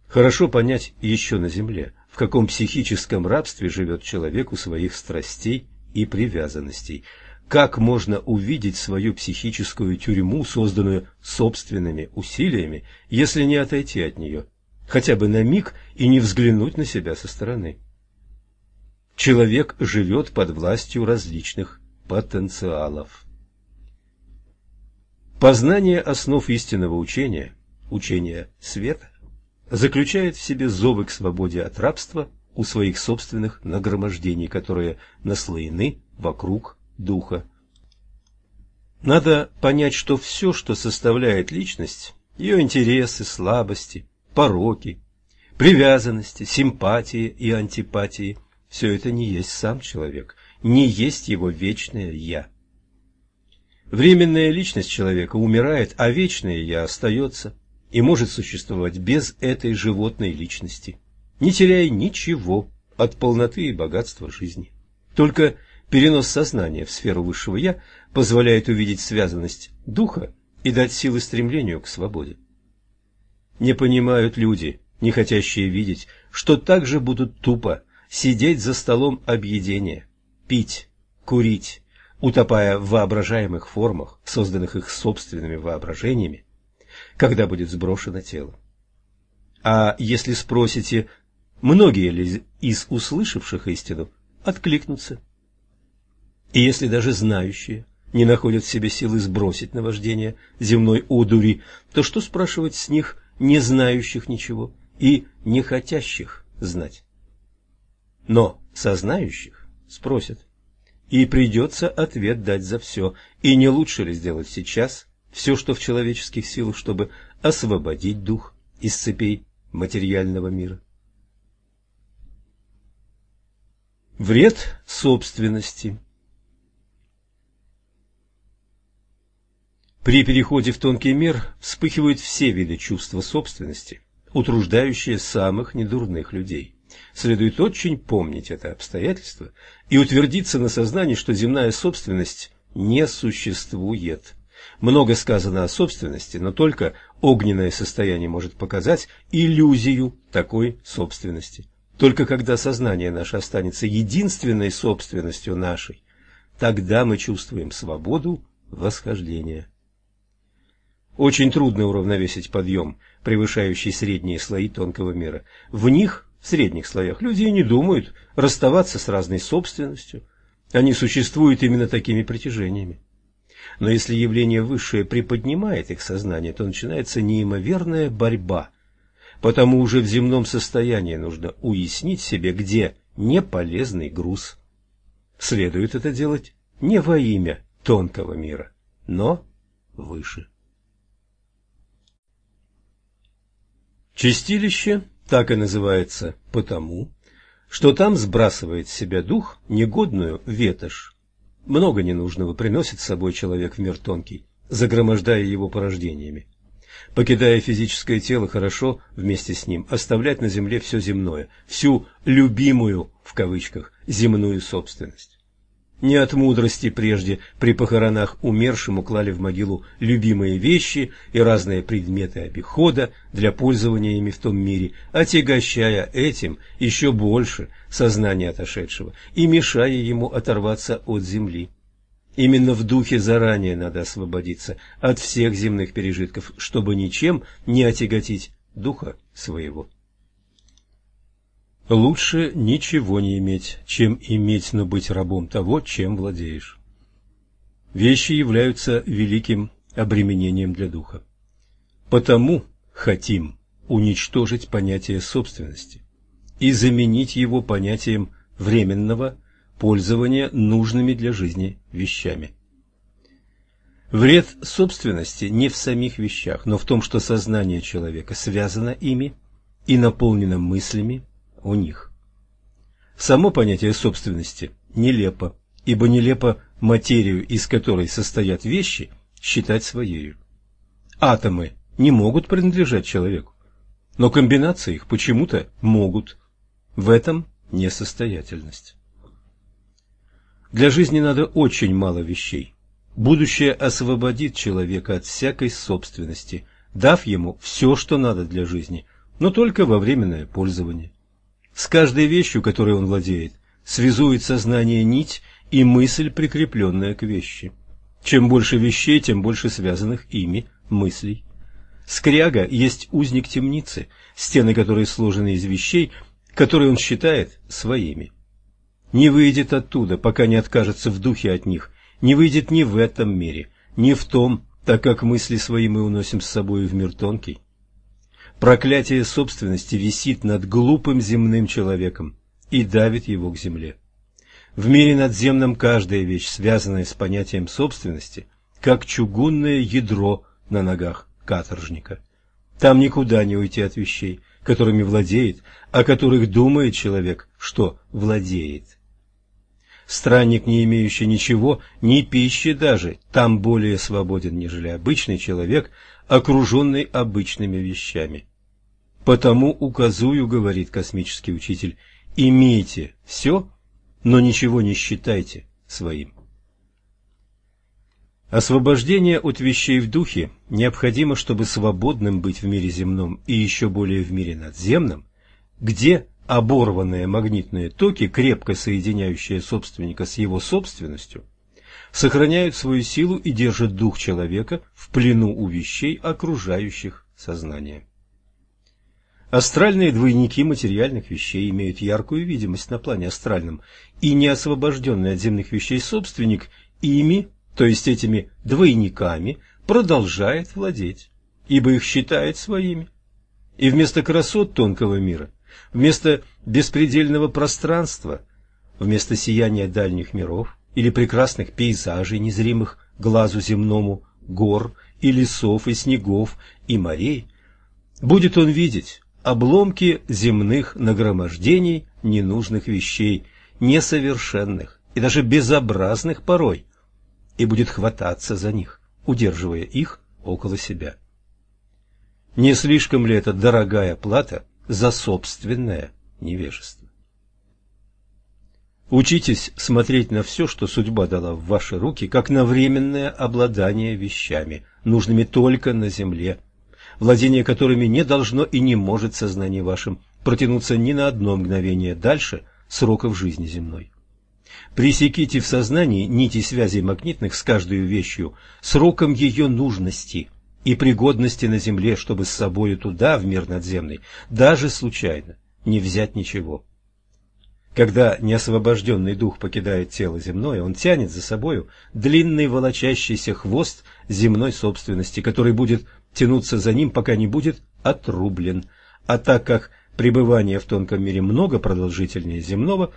Хорошо понять еще на земле, в каком психическом рабстве живет человек у своих страстей и привязанностей. Как можно увидеть свою психическую тюрьму, созданную собственными усилиями, если не отойти от нее, хотя бы на миг и не взглянуть на себя со стороны? Человек живет под властью различных потенциалов. Познание основ истинного учения, учения света, заключает в себе зовы к свободе от рабства у своих собственных нагромождений, которые наслоены вокруг духа. Надо понять, что все, что составляет личность, ее интересы, слабости, пороки, привязанности, симпатии и антипатии, все это не есть сам человек, не есть его вечное «я». Временная личность человека умирает, а вечное «я» остается и может существовать без этой животной личности, не теряя ничего от полноты и богатства жизни. Только перенос сознания в сферу высшего «я» позволяет увидеть связанность духа и дать силы стремлению к свободе. Не понимают люди, не хотящие видеть, что также будут тупо сидеть за столом объедения, пить, курить, утопая в воображаемых формах, созданных их собственными воображениями, когда будет сброшено тело. А если спросите, многие ли из услышавших истину откликнутся? И если даже знающие не находят в себе силы сбросить наваждение земной одури, то что спрашивать с них, не знающих ничего и не хотящих знать? Но сознающих спросят, и придется ответ дать за все, и не лучше ли сделать сейчас все, что в человеческих силах, чтобы освободить дух из цепей материального мира. Вред собственности При переходе в тонкий мир вспыхивают все виды чувства собственности, утруждающие самых недурных людей. Следует очень помнить это обстоятельство и утвердиться на сознании, что земная собственность не существует. Много сказано о собственности, но только огненное состояние может показать иллюзию такой собственности. Только когда сознание наше останется единственной собственностью нашей, тогда мы чувствуем свободу восхождения. Очень трудно уравновесить подъем, превышающий средние слои тонкого мира. В них, в средних слоях, люди и не думают расставаться с разной собственностью. Они существуют именно такими притяжениями. Но если явление высшее приподнимает их сознание, то начинается неимоверная борьба. Потому уже в земном состоянии нужно уяснить себе, где неполезный груз. Следует это делать не во имя тонкого мира, но выше. Чистилище так и называется потому, что там сбрасывает с себя дух негодную ветошь, много ненужного приносит с собой человек в мир тонкий, загромождая его порождениями. Покидая физическое тело, хорошо вместе с ним оставлять на земле все земное, всю «любимую» в кавычках земную собственность. Не от мудрости прежде при похоронах умершему клали в могилу любимые вещи и разные предметы обихода для пользования ими в том мире, отягощая этим еще больше сознание отошедшего и мешая ему оторваться от земли. Именно в духе заранее надо освободиться от всех земных пережитков, чтобы ничем не отяготить духа своего. Лучше ничего не иметь, чем иметь, но быть рабом того, чем владеешь. Вещи являются великим обременением для духа. Потому хотим уничтожить понятие собственности и заменить его понятием временного пользования нужными для жизни вещами. Вред собственности не в самих вещах, но в том, что сознание человека связано ими и наполнено мыслями, у них. Само понятие собственности нелепо, ибо нелепо материю, из которой состоят вещи, считать своею. Атомы не могут принадлежать человеку, но комбинации их почему-то могут. В этом несостоятельность. Для жизни надо очень мало вещей. Будущее освободит человека от всякой собственности, дав ему все, что надо для жизни, но только во временное пользование. С каждой вещью, которой он владеет, связует сознание нить и мысль, прикрепленная к вещи. Чем больше вещей, тем больше связанных ими мыслей. Скряга есть узник темницы, стены которой сложены из вещей, которые он считает своими. Не выйдет оттуда, пока не откажется в духе от них, не выйдет ни в этом мире, ни в том, так как мысли свои мы уносим с собой в мир тонкий. Проклятие собственности висит над глупым земным человеком, и давит его к земле. В мире надземном каждая вещь, связанная с понятием собственности, как чугунное ядро на ногах каторжника. Там никуда не уйти от вещей, которыми владеет, о которых думает человек, что владеет. Странник, не имеющий ничего, ни пищи даже, там более свободен, нежели обычный человек, окруженный обычными вещами. Потому указую, говорит космический учитель, имейте все, но ничего не считайте своим. Освобождение от вещей в духе необходимо, чтобы свободным быть в мире земном и еще более в мире надземном, где оборванные магнитные токи, крепко соединяющие собственника с его собственностью, сохраняют свою силу и держат дух человека в плену у вещей, окружающих сознание. Астральные двойники материальных вещей имеют яркую видимость на плане астральном, и неосвобожденный от земных вещей собственник ими то есть этими двойниками, продолжает владеть, ибо их считает своими. И вместо красот тонкого мира, вместо беспредельного пространства, вместо сияния дальних миров или прекрасных пейзажей, незримых глазу земному, гор и лесов, и снегов, и морей, будет он видеть обломки земных нагромождений ненужных вещей, несовершенных и даже безобразных порой, и будет хвататься за них, удерживая их около себя. Не слишком ли это дорогая плата за собственное невежество? Учитесь смотреть на все, что судьба дала в ваши руки, как на временное обладание вещами, нужными только на земле, владение которыми не должно и не может сознание вашим протянуться ни на одно мгновение дальше сроков жизни земной. Пресеките в сознании нити связей магнитных с каждой вещью сроком ее нужности и пригодности на Земле, чтобы с собою туда, в мир надземный, даже случайно не взять ничего. Когда неосвобожденный дух покидает тело земное, он тянет за собою длинный волочащийся хвост земной собственности, который будет тянуться за ним, пока не будет отрублен. А так как пребывание в тонком мире много продолжительнее земного,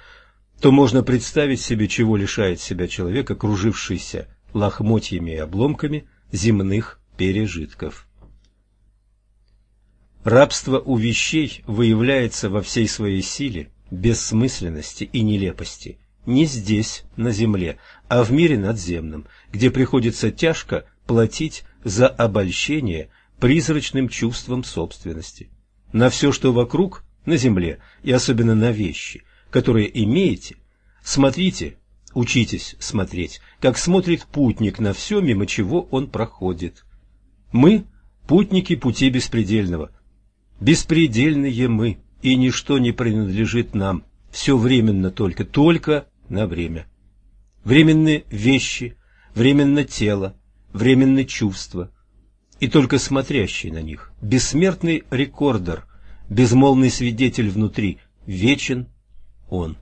то можно представить себе, чего лишает себя человек, окружившийся лохмотьями и обломками земных пережитков. Рабство у вещей выявляется во всей своей силе, бессмысленности и нелепости не здесь, на земле, а в мире надземном, где приходится тяжко платить за обольщение призрачным чувством собственности. На все, что вокруг, на земле, и особенно на вещи, которые имеете, смотрите, учитесь смотреть, как смотрит путник на все, мимо чего он проходит. Мы – путники пути беспредельного. Беспредельные мы, и ничто не принадлежит нам, все временно только, только на время. Временные вещи, временно тело, временно чувства, и только смотрящий на них, бессмертный рекордер, безмолвный свидетель внутри, вечен он.